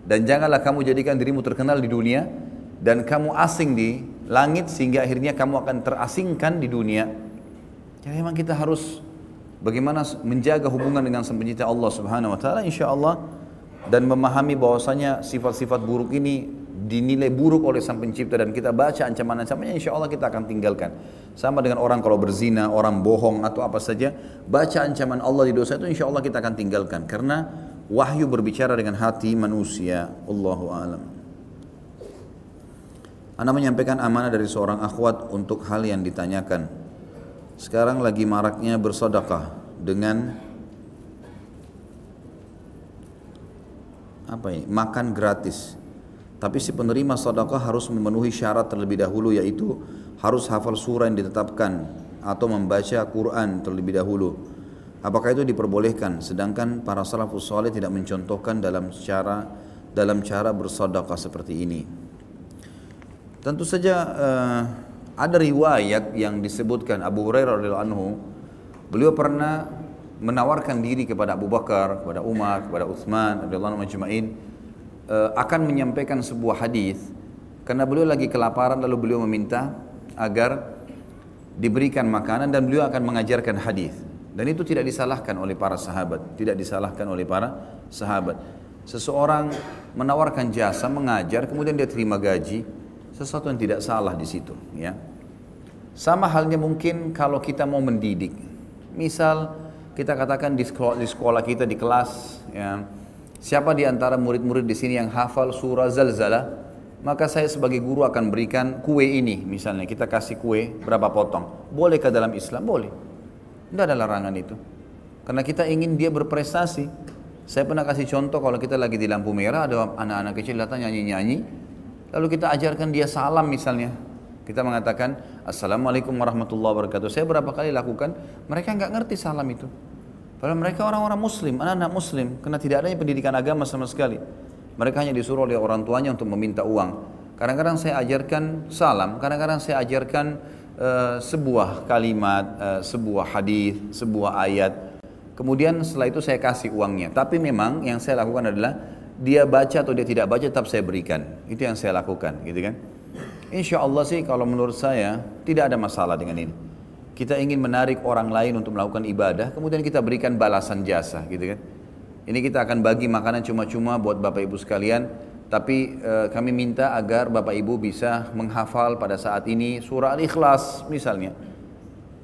Dan janganlah kamu jadikan dirimu terkenal di dunia dan kamu asing di langit sehingga akhirnya kamu akan terasingkan di dunia. Jadi memang kita harus bagaimana menjaga hubungan dengan Sang Allah Subhanahu wa taala insyaallah dan memahami bahwasanya sifat-sifat buruk ini dinilai buruk oleh sang pencipta dan kita baca ancaman-ancamannya insya Allah kita akan tinggalkan. Sama dengan orang kalau berzina, orang bohong atau apa saja baca ancaman Allah di dosa itu insya Allah kita akan tinggalkan. Karena wahyu berbicara dengan hati manusia Allahu alam. Anda menyampaikan amanah dari seorang akhwat untuk hal yang ditanyakan. Sekarang lagi maraknya bersodakah dengan apa ini? Makan gratis tapi si penerima sedekah harus memenuhi syarat terlebih dahulu yaitu harus hafal surah yang ditetapkan atau membaca Quran terlebih dahulu. Apakah itu diperbolehkan? Sedangkan para salafus saleh tidak mencontohkan dalam cara dalam cara bersedekah seperti ini. Tentu saja uh, ada riwayat yang disebutkan Abu Hurairah radhiyallahu anhu beliau pernah menawarkan diri kepada Abu Bakar, kepada Umar, kepada Utsman radhiyallahu anhu uh, akan menyampaikan sebuah hadis karena beliau lagi kelaparan lalu beliau meminta agar diberikan makanan dan beliau akan mengajarkan hadis. Dan itu tidak disalahkan oleh para sahabat. Tidak disalahkan oleh para sahabat. Seseorang menawarkan jasa mengajar kemudian dia terima gaji sesuatu yang tidak salah di situ ya. Sama halnya mungkin kalau kita mau mendidik. Misal kita katakan di sekolah, di sekolah kita di kelas ya Siapa di antara murid-murid di sini yang hafal surah Zalzalah? Maka saya sebagai guru akan berikan kue ini, misalnya kita kasih kue berapa potong. Bolehkah dalam Islam? Boleh. Tidak ada larangan itu. Karena kita ingin dia berprestasi. Saya pernah kasih contoh kalau kita lagi di lampu merah ada anak-anak kecil datang nyanyi-nyanyi. Lalu kita ajarkan dia salam misalnya. Kita mengatakan Assalamualaikum warahmatullahi wabarakatuh. Saya berapa kali lakukan, mereka nggak ngerti salam itu. Padahal mereka orang-orang muslim, anak-anak muslim, karena tidak adanya pendidikan agama sama sekali. Mereka hanya disuruh oleh orang tuanya untuk meminta uang. Kadang-kadang saya ajarkan salam, kadang-kadang saya ajarkan uh, sebuah kalimat, uh, sebuah hadis, sebuah ayat. Kemudian setelah itu saya kasih uangnya. Tapi memang yang saya lakukan adalah dia baca atau dia tidak baca tetap saya berikan. Itu yang saya lakukan, gitu kan? Insya Allah sih kalau menurut saya tidak ada masalah dengan ini. Kita ingin menarik orang lain untuk melakukan ibadah, kemudian kita berikan balasan jasa, gitu kan? Ini kita akan bagi makanan cuma-cuma buat Bapak Ibu sekalian, tapi e, kami minta agar Bapak Ibu bisa menghafal pada saat ini surah Al-Ikhlas misalnya.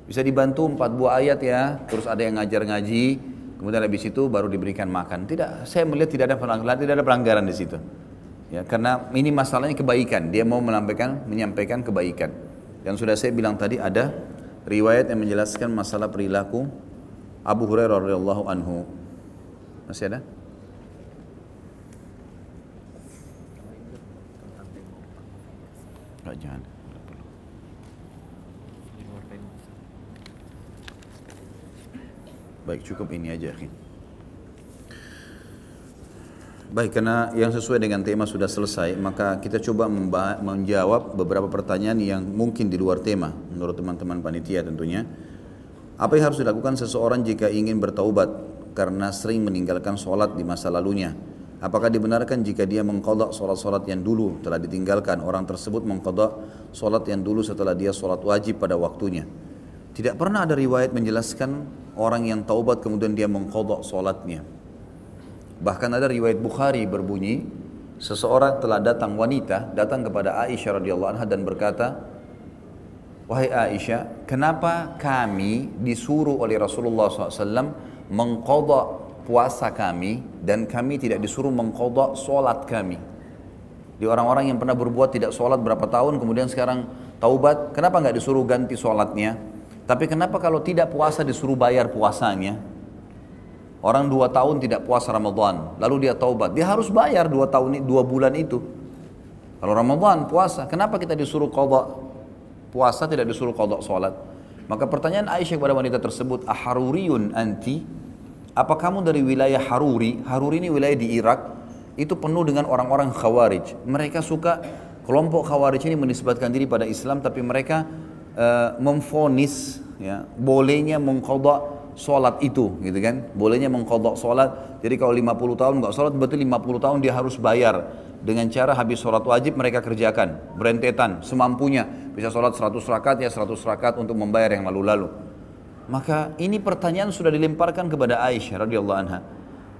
Bisa dibantu empat buah ayat ya, terus ada yang ngajar ngaji, kemudian habis itu baru diberikan makan. Tidak, saya melihat tidak ada pelanggaran, tidak ada pelanggaran di situ. Ya, karena ini masalahnya kebaikan, dia mau menyampaikan menyampaikan kebaikan. Yang sudah saya bilang tadi ada riwayat yang menjelaskan masalah perilaku Abu Hurairah radhiyallahu anhu. Masih ada? Enggak jangan. Baik, cukup ini aja, akhi. Baik, karena yang sesuai dengan tema sudah selesai, maka kita coba menjawab beberapa pertanyaan yang mungkin di luar tema, menurut teman-teman panitia tentunya. Apa yang harus dilakukan seseorang jika ingin bertaubat karena sering meninggalkan sholat di masa lalunya? Apakah dibenarkan jika dia mengkodok sholat-sholat yang dulu telah ditinggalkan, orang tersebut mengkodok sholat yang dulu setelah dia sholat wajib pada waktunya? Tidak pernah ada riwayat menjelaskan orang yang taubat kemudian dia mengkodok sholatnya. Bahkan ada riwayat Bukhari berbunyi, seseorang telah datang wanita datang kepada Aisyah radhiyallahu anha dan berkata, Wahai Aisyah, kenapa kami disuruh oleh Rasulullah SAW mengkodok puasa kami dan kami tidak disuruh mengkodok solat kami? Di orang-orang yang pernah berbuat tidak solat berapa tahun kemudian sekarang taubat, kenapa nggak disuruh ganti solatnya? Tapi kenapa kalau tidak puasa disuruh bayar puasanya? Orang dua tahun tidak puasa Ramadan, lalu dia taubat, dia harus bayar dua tahun dua bulan itu. Kalau Ramadan puasa, kenapa kita disuruh kodok puasa tidak disuruh kodok sholat? Maka pertanyaan Aisyah kepada wanita tersebut, aharuriyun anti? Apa kamu dari wilayah Haruri? Haruri ini wilayah di Irak, itu penuh dengan orang-orang khawarij. Mereka suka kelompok khawarij ini menisbatkan diri pada Islam, tapi mereka uh, memfonis ya bolehnya mengkodok sholat itu gitu kan? Bolehnya mengkodok sholat jadi kalau 50 tahun nggak sholat berarti 50 tahun dia harus bayar. Dengan cara habis sholat wajib mereka kerjakan berentetan semampunya. Bisa sholat 100 rakaat ya 100 rakaat untuk membayar yang lalu-lalu. Maka ini pertanyaan sudah dilemparkan kepada Aisyah radhiyallahu anha.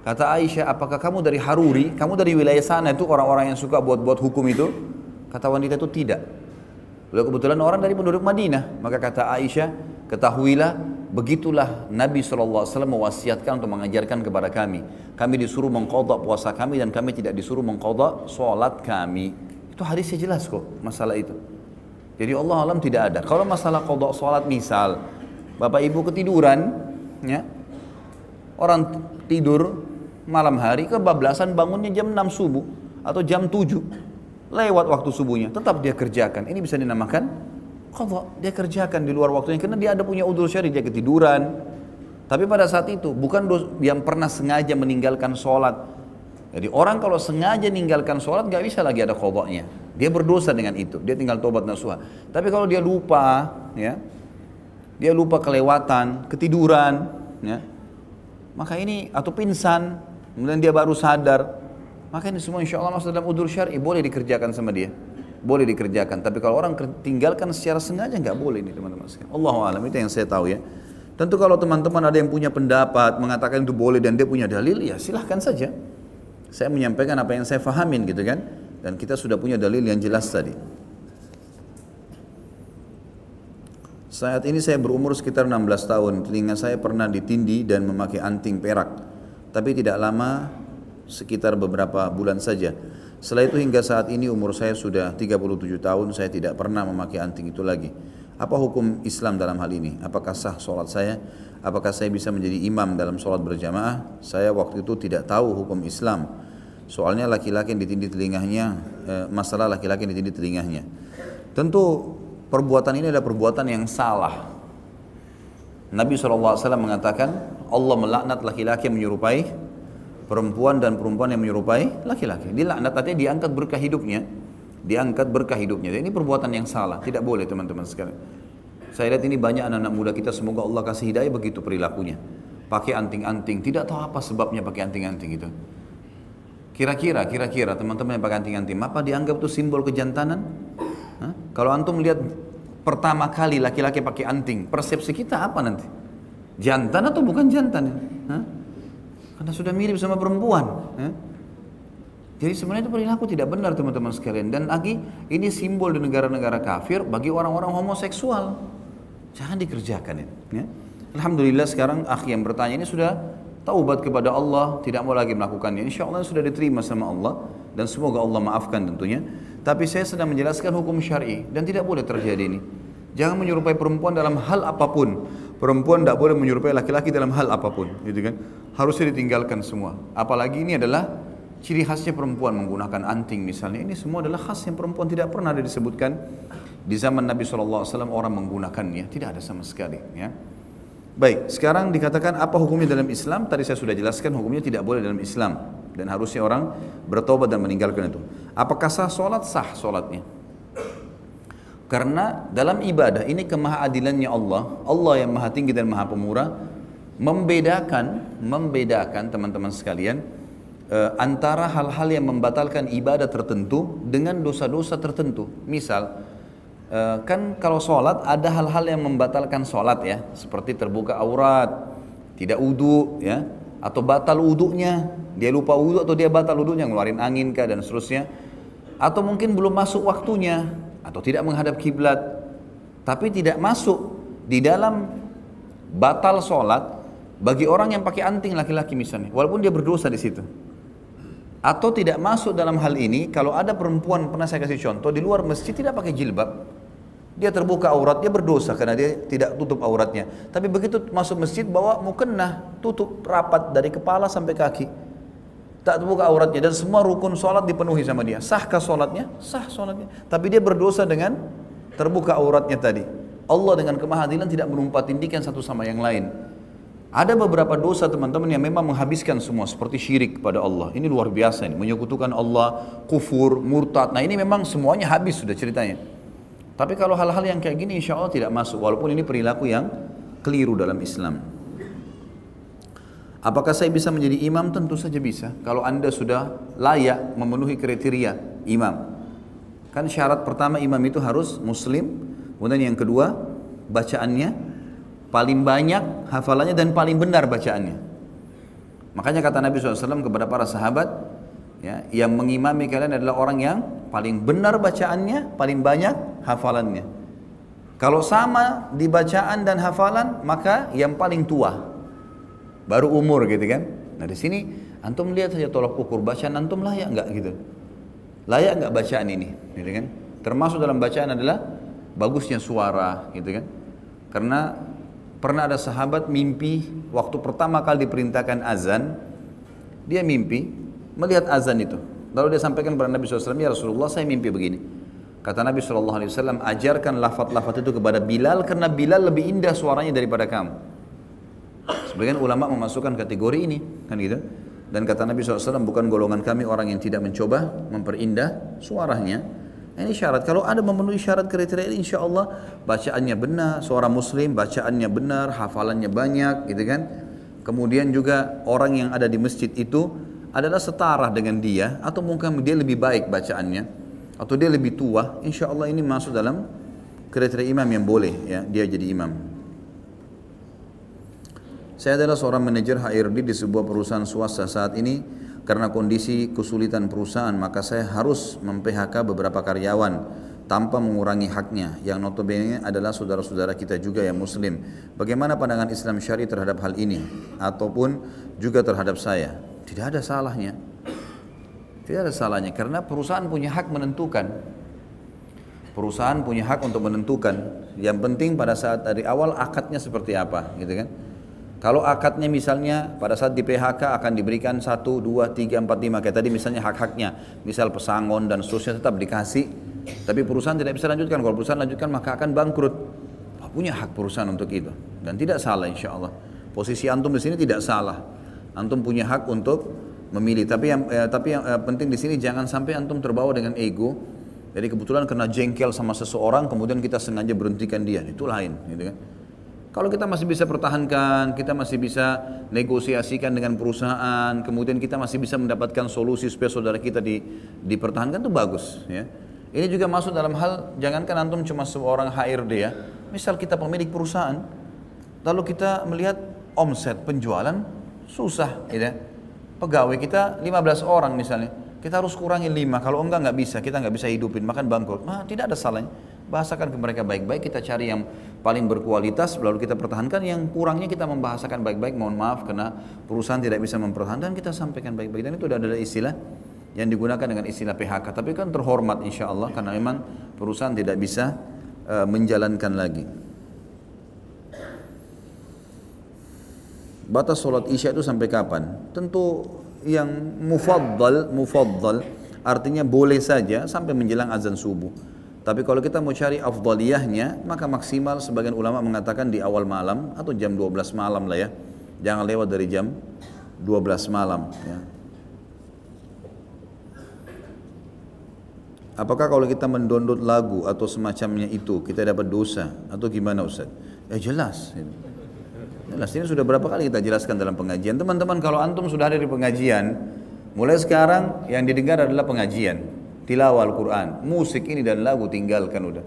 Kata Aisyah apakah kamu dari Haruri? Kamu dari wilayah sana itu orang-orang yang suka buat-buat hukum itu? Kata wanita itu tidak. Beliau kebetulan orang dari penduduk Madinah. Maka kata Aisyah ketahuilah Begitulah Nabi SAW mewasiatkan untuk mengajarkan kepada kami. Kami disuruh mengkodok puasa kami dan kami tidak disuruh mengkodok sholat kami. Itu hadisnya jelas kok masalah itu. Jadi Allah alam tidak ada. Kalau masalah kodok sholat misal, Bapak Ibu ketiduran, ya, orang tidur malam hari kebablasan bangunnya jam 6 subuh atau jam 7 lewat waktu subuhnya tetap dia kerjakan ini bisa dinamakan qadha dia kerjakan di luar waktunya? Karena dia ada punya udur syari dia ketiduran. Tapi pada saat itu bukan yang pernah sengaja meninggalkan sholat. Jadi orang kalau sengaja meninggalkan sholat nggak bisa lagi ada qadhanya dia berdosa dengan itu. Dia tinggal tobat nasuha. Tapi kalau dia lupa ya dia lupa kelewatan ketiduran ya maka ini atau pingsan kemudian dia baru sadar maka ini semua insya Allah masuk dalam udur syari boleh dikerjakan sama dia boleh dikerjakan. Tapi kalau orang tinggalkan secara sengaja nggak boleh ini teman-teman. Allah alam itu yang saya tahu ya. Tentu kalau teman-teman ada yang punya pendapat mengatakan itu boleh dan dia punya dalil ya silahkan saja. Saya menyampaikan apa yang saya fahamin gitu kan. Dan kita sudah punya dalil yang jelas tadi. Saat ini saya berumur sekitar 16 tahun. Telinga saya pernah ditindih dan memakai anting perak. Tapi tidak lama, sekitar beberapa bulan saja. Setelah itu hingga saat ini umur saya sudah 37 tahun, saya tidak pernah memakai anting itu lagi. Apa hukum Islam dalam hal ini? Apakah sah sholat saya? Apakah saya bisa menjadi imam dalam sholat berjamaah? Saya waktu itu tidak tahu hukum Islam. Soalnya laki-laki yang ditindih telinganya, eh, masalah laki-laki yang ditindih telinganya. Tentu perbuatan ini adalah perbuatan yang salah. Nabi SAW mengatakan Allah melaknat laki-laki yang menyerupai perempuan dan perempuan yang menyerupai laki-laki. Dilaknat artinya diangkat berkah hidupnya. Diangkat berkah hidupnya. ini perbuatan yang salah. Tidak boleh teman-teman sekalian. Saya lihat ini banyak anak-anak muda kita semoga Allah kasih hidayah begitu perilakunya. Pakai anting-anting, tidak tahu apa sebabnya pakai anting-anting itu. Kira-kira, kira-kira teman-teman yang pakai anting-anting, apa dianggap itu simbol kejantanan? Hah? Kalau antum lihat pertama kali laki-laki pakai anting, persepsi kita apa nanti? Jantan atau bukan jantan? Hah? Karena sudah mirip sama perempuan. Ya? Jadi sebenarnya itu perilaku tidak benar teman-teman sekalian. Dan lagi ini simbol di negara-negara kafir bagi orang-orang homoseksual. Jangan dikerjakan ya. ya. Alhamdulillah sekarang akhi yang bertanya ini sudah taubat kepada Allah, tidak mau lagi melakukannya. Insya Allah sudah diterima sama Allah dan semoga Allah maafkan tentunya. Tapi saya sedang menjelaskan hukum syar'i dan tidak boleh terjadi ini. Jangan menyerupai perempuan dalam hal apa pun. Perempuan tidak boleh menyerupai laki-laki dalam hal apa pun, gitu kan? Harusnya ditinggalkan semua. Apalagi ini adalah ciri khasnya perempuan menggunakan anting misalnya. Ini semua adalah khas yang perempuan tidak pernah ada disebutkan di zaman Nabi SAW orang menggunakannya. Tidak ada sama sekali. Ya. Baik, sekarang dikatakan apa hukumnya dalam Islam? Tadi saya sudah jelaskan hukumnya tidak boleh dalam Islam. Dan harusnya orang bertobat dan meninggalkan itu. Apakah sah sholat? Sah sholatnya. Karena dalam ibadah ini kemahadilannya Allah, Allah yang maha tinggi dan maha pemurah, membedakan, membedakan teman-teman sekalian, eh, antara hal-hal yang membatalkan ibadah tertentu dengan dosa-dosa tertentu. Misal, eh, kan kalau sholat ada hal-hal yang membatalkan sholat ya, seperti terbuka aurat, tidak wudhu ya, atau batal wudhunya, dia lupa wudhu atau dia batal wudhunya, ngeluarin angin kah dan seterusnya, atau mungkin belum masuk waktunya, atau tidak menghadap kiblat tapi tidak masuk di dalam batal sholat bagi orang yang pakai anting laki-laki misalnya walaupun dia berdosa di situ. Atau tidak masuk dalam hal ini kalau ada perempuan pernah saya kasih contoh di luar masjid tidak pakai jilbab. Dia terbuka aurat dia berdosa karena dia tidak tutup auratnya. Tapi begitu masuk masjid bawa mukennah tutup rapat dari kepala sampai kaki tak terbuka auratnya dan semua rukun sholat dipenuhi sama dia. Sahkah sholatnya? Sah sholatnya. Tapi dia berdosa dengan terbuka auratnya tadi. Allah dengan kemahadilan tidak menumpat tindikan satu sama yang lain. Ada beberapa dosa teman-teman yang memang menghabiskan semua seperti syirik kepada Allah. Ini luar biasa ini, menyekutukan Allah, kufur, murtad. Nah ini memang semuanya habis sudah ceritanya. Tapi kalau hal-hal yang kayak gini insya Allah tidak masuk. Walaupun ini perilaku yang keliru dalam Islam. Apakah saya bisa menjadi imam? Tentu saja bisa. Kalau anda sudah layak memenuhi kriteria imam. Kan syarat pertama imam itu harus muslim. Kemudian yang kedua bacaannya paling banyak hafalannya dan paling benar bacaannya. Makanya kata Nabi SAW kepada para sahabat, ya, yang mengimami kalian adalah orang yang paling benar bacaannya, paling banyak hafalannya. Kalau sama di bacaan dan hafalan, maka yang paling tua baru umur gitu kan. Nah di sini antum lihat saja tolak ukur bacaan antum layak nggak gitu. Layak nggak bacaan ini, gitu kan? Termasuk dalam bacaan adalah bagusnya suara, gitu kan? Karena pernah ada sahabat mimpi waktu pertama kali diperintahkan azan, dia mimpi melihat azan itu. Lalu dia sampaikan kepada Nabi SAW, ya Rasulullah saya mimpi begini. Kata Nabi SAW, ajarkan lafat-lafat itu kepada Bilal karena Bilal lebih indah suaranya daripada kamu. Sebagian ulama memasukkan kategori ini, kan gitu. Dan kata Nabi SAW, bukan golongan kami orang yang tidak mencoba memperindah suaranya. Ini syarat. Kalau ada memenuhi syarat kriteria ini, insya Allah bacaannya benar, suara muslim, bacaannya benar, hafalannya banyak, gitu kan. Kemudian juga orang yang ada di masjid itu adalah setara dengan dia, atau mungkin dia lebih baik bacaannya, atau dia lebih tua, insya Allah ini masuk dalam kriteria imam yang boleh ya dia jadi imam. Saya adalah seorang manajer HRD di sebuah perusahaan swasta saat ini karena kondisi kesulitan perusahaan maka saya harus mem-PHK beberapa karyawan tanpa mengurangi haknya yang notabene adalah saudara-saudara kita juga yang muslim. Bagaimana pandangan Islam syari terhadap hal ini ataupun juga terhadap saya? Tidak ada salahnya. Tidak ada salahnya karena perusahaan punya hak menentukan. Perusahaan punya hak untuk menentukan. Yang penting pada saat dari awal akadnya seperti apa, gitu kan? Kalau akadnya misalnya pada saat di PHK akan diberikan 1, 2, 3, 4, 5 kayak tadi misalnya hak-haknya. Misal pesangon dan seterusnya tetap dikasih. Tapi perusahaan tidak bisa lanjutkan. Kalau perusahaan lanjutkan maka akan bangkrut. Punya hak perusahaan untuk itu. Dan tidak salah insya Allah. Posisi antum di sini tidak salah. Antum punya hak untuk memilih. Tapi yang eh, tapi yang eh, penting di sini jangan sampai antum terbawa dengan ego. Jadi kebetulan kena jengkel sama seseorang kemudian kita sengaja berhentikan dia. Itu lain gitu kan kalau kita masih bisa pertahankan, kita masih bisa negosiasikan dengan perusahaan, kemudian kita masih bisa mendapatkan solusi supaya saudara kita di, dipertahankan itu bagus. Ya. Ini juga masuk dalam hal, jangankan antum cuma seorang HRD ya. Misal kita pemilik perusahaan, lalu kita melihat omset penjualan susah, ya. Pegawai kita 15 orang misalnya, kita harus kurangi 5, kalau enggak nggak bisa, kita nggak bisa hidupin, makan bangkrut. Nah, tidak ada salahnya. Bahasakan ke mereka baik-baik, kita cari yang paling berkualitas, lalu kita pertahankan, yang kurangnya kita membahasakan baik-baik, mohon maaf karena perusahaan tidak bisa mempertahankan, kita sampaikan baik-baik. Dan itu ada istilah yang digunakan dengan istilah PHK. Tapi kan terhormat insya Allah karena memang perusahaan tidak bisa uh, menjalankan lagi. Batas sholat isya itu sampai kapan? Tentu yang mufaddal, mufaddal artinya boleh saja sampai menjelang azan subuh. Tapi kalau kita mau cari afdaliyahnya, maka maksimal sebagian ulama mengatakan di awal malam atau jam 12 malam lah ya. Jangan lewat dari jam 12 malam ya. Apakah kalau kita mendownload lagu atau semacamnya itu kita dapat dosa atau gimana Ustaz? Ya jelas. Jelas ini sudah berapa kali kita jelaskan dalam pengajian. Teman-teman kalau antum sudah ada di pengajian, mulai sekarang yang didengar adalah pengajian, tilawah Al-Quran. Musik ini dan lagu tinggalkan udah.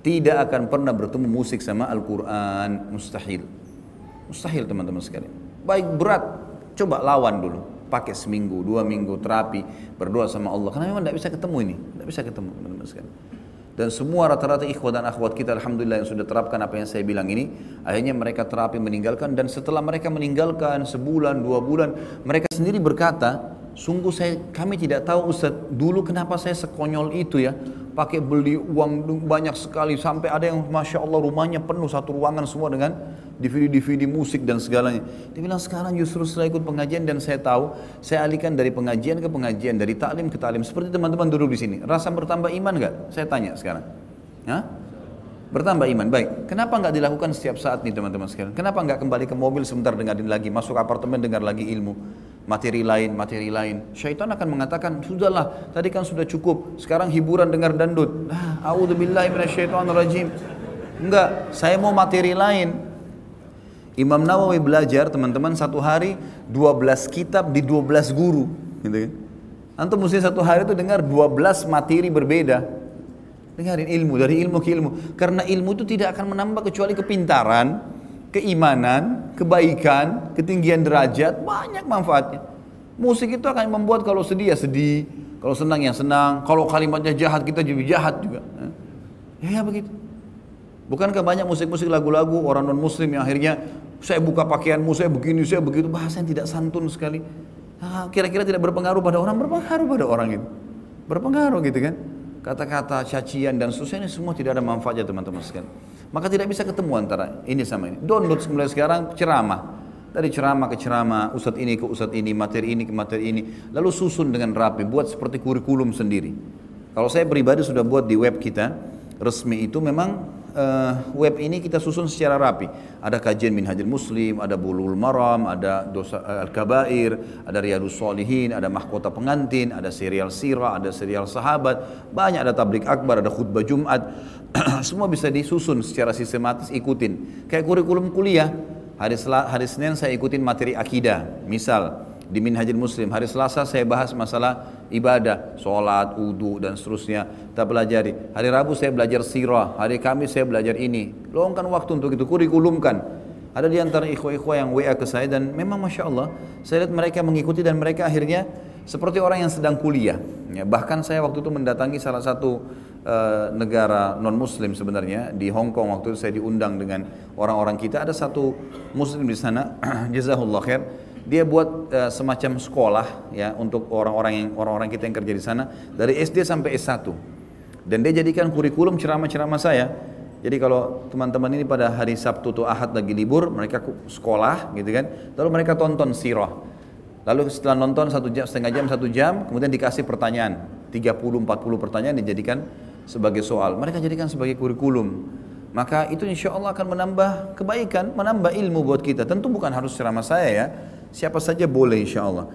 Tidak akan pernah bertemu musik sama Al-Quran, mustahil. Mustahil teman-teman sekalian. Baik berat, coba lawan dulu pakai seminggu, dua minggu terapi, berdoa sama Allah. Karena memang tidak bisa ketemu ini, tidak bisa ketemu teman-teman sekalian. Dan semua rata-rata ikhwat dan akhwat kita Alhamdulillah yang sudah terapkan apa yang saya bilang ini Akhirnya mereka terapi meninggalkan. Dan setelah mereka meninggalkan sebulan, dua bulan Mereka sendiri berkata Sungguh saya, kami tidak tahu Ustaz Dulu kenapa saya sekonyol itu ya Pakai beli uang banyak sekali Sampai ada yang Masya Allah rumahnya penuh Satu ruangan semua dengan DVD-DVD musik dan segalanya. Dia bilang sekarang justru setelah ikut pengajian dan saya tahu, saya alihkan dari pengajian ke pengajian, dari taklim ke taklim. Seperti teman-teman duduk di sini. Rasa bertambah iman nggak? Saya tanya sekarang. Hah? Bertambah iman. Baik. Kenapa nggak dilakukan setiap saat nih teman-teman sekalian? Kenapa nggak kembali ke mobil sebentar dengarin lagi, masuk apartemen dengar lagi ilmu, materi lain, materi lain. Syaitan akan mengatakan, sudahlah, tadi kan sudah cukup. Sekarang hiburan dengar dandut. Ah, A'udzubillahi minasyaitonirrajim. Enggak, saya mau materi lain. Imam Nawawi belajar teman-teman satu hari 12 kitab di 12 guru gitu kan. Antum mesti satu hari itu dengar 12 materi berbeda. Dengarin ilmu dari ilmu ke ilmu. Karena ilmu itu tidak akan menambah kecuali kepintaran, keimanan, kebaikan, ketinggian derajat, banyak manfaatnya. Musik itu akan membuat kalau sedih ya sedih, kalau senang ya senang, kalau kalimatnya jahat kita jadi jahat juga. Ya, ya begitu. Bukankah banyak musik-musik lagu-lagu orang non muslim yang akhirnya saya buka pakaianmu, saya begini, saya begitu, bahasa yang tidak santun sekali. Ah, kira-kira tidak berpengaruh pada orang, berpengaruh pada orang itu. Berpengaruh gitu kan. Kata-kata cacian dan susah ini semua tidak ada manfaatnya teman-teman sekalian. Maka tidak bisa ketemu antara ini sama ini. Download mulai sekarang ceramah. Dari ceramah ke ceramah, ustadz ini ke ustadz ini, materi ini ke materi ini. Lalu susun dengan rapi, buat seperti kurikulum sendiri. Kalau saya pribadi sudah buat di web kita, resmi itu memang uh, web ini kita susun secara rapi. Ada kajian Minhajul Muslim, ada Bulul Maram, ada dosa uh, Al-Kabair, ada Riyadus Solihin, ada Mahkota Pengantin, ada serial Sirah, ada serial Sahabat, banyak ada tablik akbar, ada khutbah Jumat. Semua bisa disusun secara sistematis ikutin. Kayak kurikulum kuliah. Hari, hari Senin saya ikutin materi akidah. Misal, di Minhajul Muslim. Hari Selasa saya bahas masalah ibadah, sholat, wudhu dan seterusnya. Kita pelajari. Hari Rabu saya belajar sirah. Hari Kamis saya belajar ini. Luangkan waktu untuk itu, kurikulumkan. Ada di antara ikhwah-ikhwah yang WA ke saya dan memang Masya Allah saya lihat mereka mengikuti dan mereka akhirnya seperti orang yang sedang kuliah. Ya, bahkan saya waktu itu mendatangi salah satu uh, negara non Muslim sebenarnya di Hong Kong waktu itu saya diundang dengan orang-orang kita ada satu Muslim di sana, jazahullah khair dia buat uh, semacam sekolah ya untuk orang-orang yang orang-orang kita yang kerja di sana dari SD sampai S1. Dan dia jadikan kurikulum ceramah-ceramah saya. Jadi kalau teman-teman ini pada hari Sabtu atau Ahad lagi libur, mereka sekolah gitu kan. Lalu mereka tonton sirah. Lalu setelah nonton satu jam, setengah jam, satu jam, kemudian dikasih pertanyaan. 30-40 pertanyaan dijadikan sebagai soal. Mereka jadikan sebagai kurikulum. Maka itu insya Allah akan menambah kebaikan, menambah ilmu buat kita. Tentu bukan harus ceramah saya ya Siapa saja boleh insya Allah.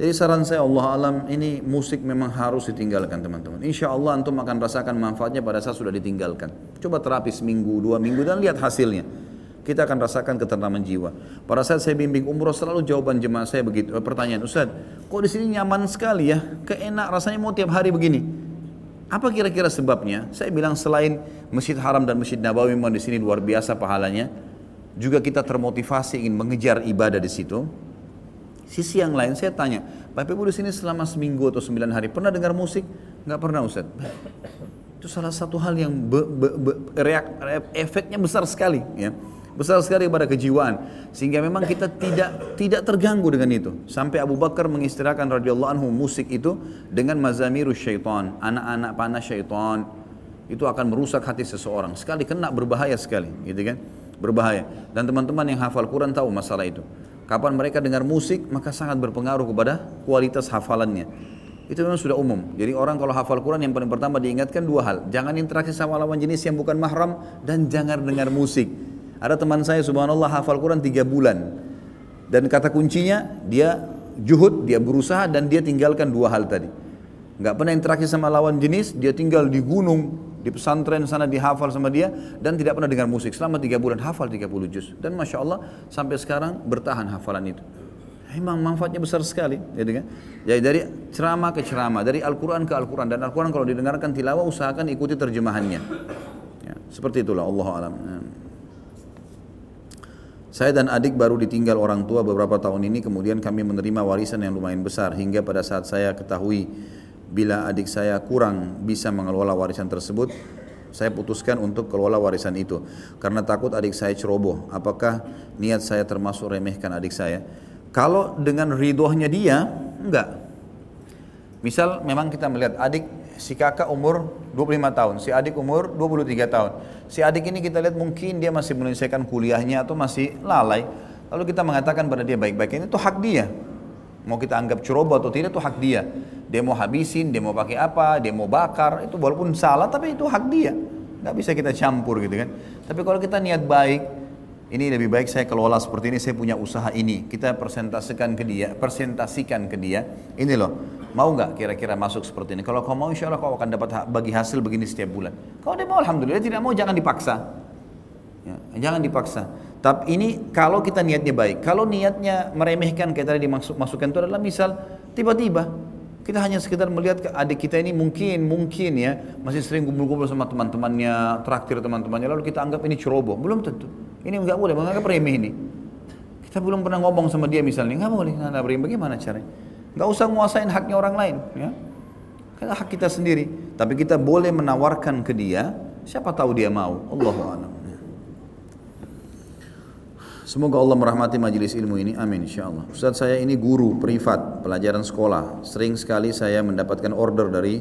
Jadi saran saya Allah alam ini musik memang harus ditinggalkan teman-teman. Insya Allah antum akan rasakan manfaatnya pada saat sudah ditinggalkan. Coba terapi seminggu, dua minggu dan lihat hasilnya. Kita akan rasakan ketenangan jiwa. Pada saat saya bimbing umroh selalu jawaban jemaah saya begitu. Eh, pertanyaan Ustaz, kok di sini nyaman sekali ya? Keenak rasanya mau tiap hari begini. Apa kira-kira sebabnya? Saya bilang selain Masjid Haram dan Masjid Nabawi memang di sini luar biasa pahalanya, juga kita termotivasi ingin mengejar ibadah di situ. Sisi yang lain saya tanya, Bapak Ibu di sini selama seminggu atau sembilan hari pernah dengar musik? Enggak pernah Ustaz. Itu salah satu hal yang be, be, be, reak, efeknya besar sekali, ya. Besar sekali pada kejiwaan. Sehingga memang kita tidak tidak terganggu dengan itu. Sampai Abu Bakar mengistilahkan radhiyallahu anhu musik itu dengan mazamirus syaitan anak-anak panas syaitan. Itu akan merusak hati seseorang sekali kena berbahaya sekali gitu kan? Berbahaya. Dan teman-teman yang hafal Quran tahu masalah itu kapan mereka dengar musik maka sangat berpengaruh kepada kualitas hafalannya itu memang sudah umum. Jadi orang kalau hafal Quran yang paling pertama diingatkan dua hal. Jangan interaksi sama lawan jenis yang bukan mahram dan jangan dengar musik. Ada teman saya subhanallah hafal Quran tiga bulan. Dan kata kuncinya dia juhud, dia berusaha dan dia tinggalkan dua hal tadi. Nggak pernah interaksi sama lawan jenis, dia tinggal di gunung, di pesantren sana dihafal sama dia dan tidak pernah dengar musik. Selama tiga bulan hafal 30 juz. Dan masya Allah sampai sekarang bertahan hafalan itu. Memang manfaatnya besar sekali gitu kan? Jadi dari ceramah ke ceramah dari Al-Quran ke Al-Quran. Dan Al-Quran kalau didengarkan tilawah usahakan ikuti terjemahannya. Ya, seperti itulah Allah alam. Ya. Saya dan adik baru ditinggal orang tua beberapa tahun ini, kemudian kami menerima warisan yang lumayan besar. Hingga pada saat saya ketahui bila adik saya kurang bisa mengelola warisan tersebut, saya putuskan untuk kelola warisan itu karena takut adik saya ceroboh. Apakah niat saya termasuk remehkan adik saya? Kalau dengan ridhonya dia, enggak. Misal memang kita melihat adik si kakak umur 25 tahun, si adik umur 23 tahun. Si adik ini kita lihat mungkin dia masih menyelesaikan kuliahnya atau masih lalai. Lalu kita mengatakan pada dia baik-baik ini itu hak dia. Mau kita anggap ceroboh atau tidak itu hak dia. Dia mau habisin, dia mau pakai apa, dia mau bakar, itu walaupun salah tapi itu hak dia. Gak bisa kita campur gitu kan. Tapi kalau kita niat baik, ini lebih baik saya kelola seperti ini, saya punya usaha ini. Kita presentasikan ke dia, presentasikan ke dia. Ini loh, Mau nggak kira-kira masuk seperti ini? Kalau kau mau insya Allah kau akan dapat bagi hasil begini setiap bulan. Kalau dia mau Alhamdulillah, tidak mau jangan dipaksa. Ya, jangan dipaksa. Tapi ini kalau kita niatnya baik. Kalau niatnya meremehkan kayak tadi dimasuk masukkan itu adalah misal tiba-tiba kita hanya sekedar melihat adik kita ini mungkin mungkin ya masih sering kumpul-kumpul sama teman-temannya, traktir teman-temannya lalu kita anggap ini ceroboh. Belum tentu. Ini nggak boleh menganggap remeh ini. Kita belum pernah ngomong sama dia misalnya, nggak boleh, nggak remeh. Bagaimana caranya? Nggak usah nguasain haknya orang lain. Ya. Karena hak kita sendiri. Tapi kita boleh menawarkan ke dia, siapa tahu dia mau. Allahu a'lam. Semoga Allah merahmati majelis ilmu ini. Amin insyaallah. Ustaz saya ini guru privat pelajaran sekolah. Sering sekali saya mendapatkan order dari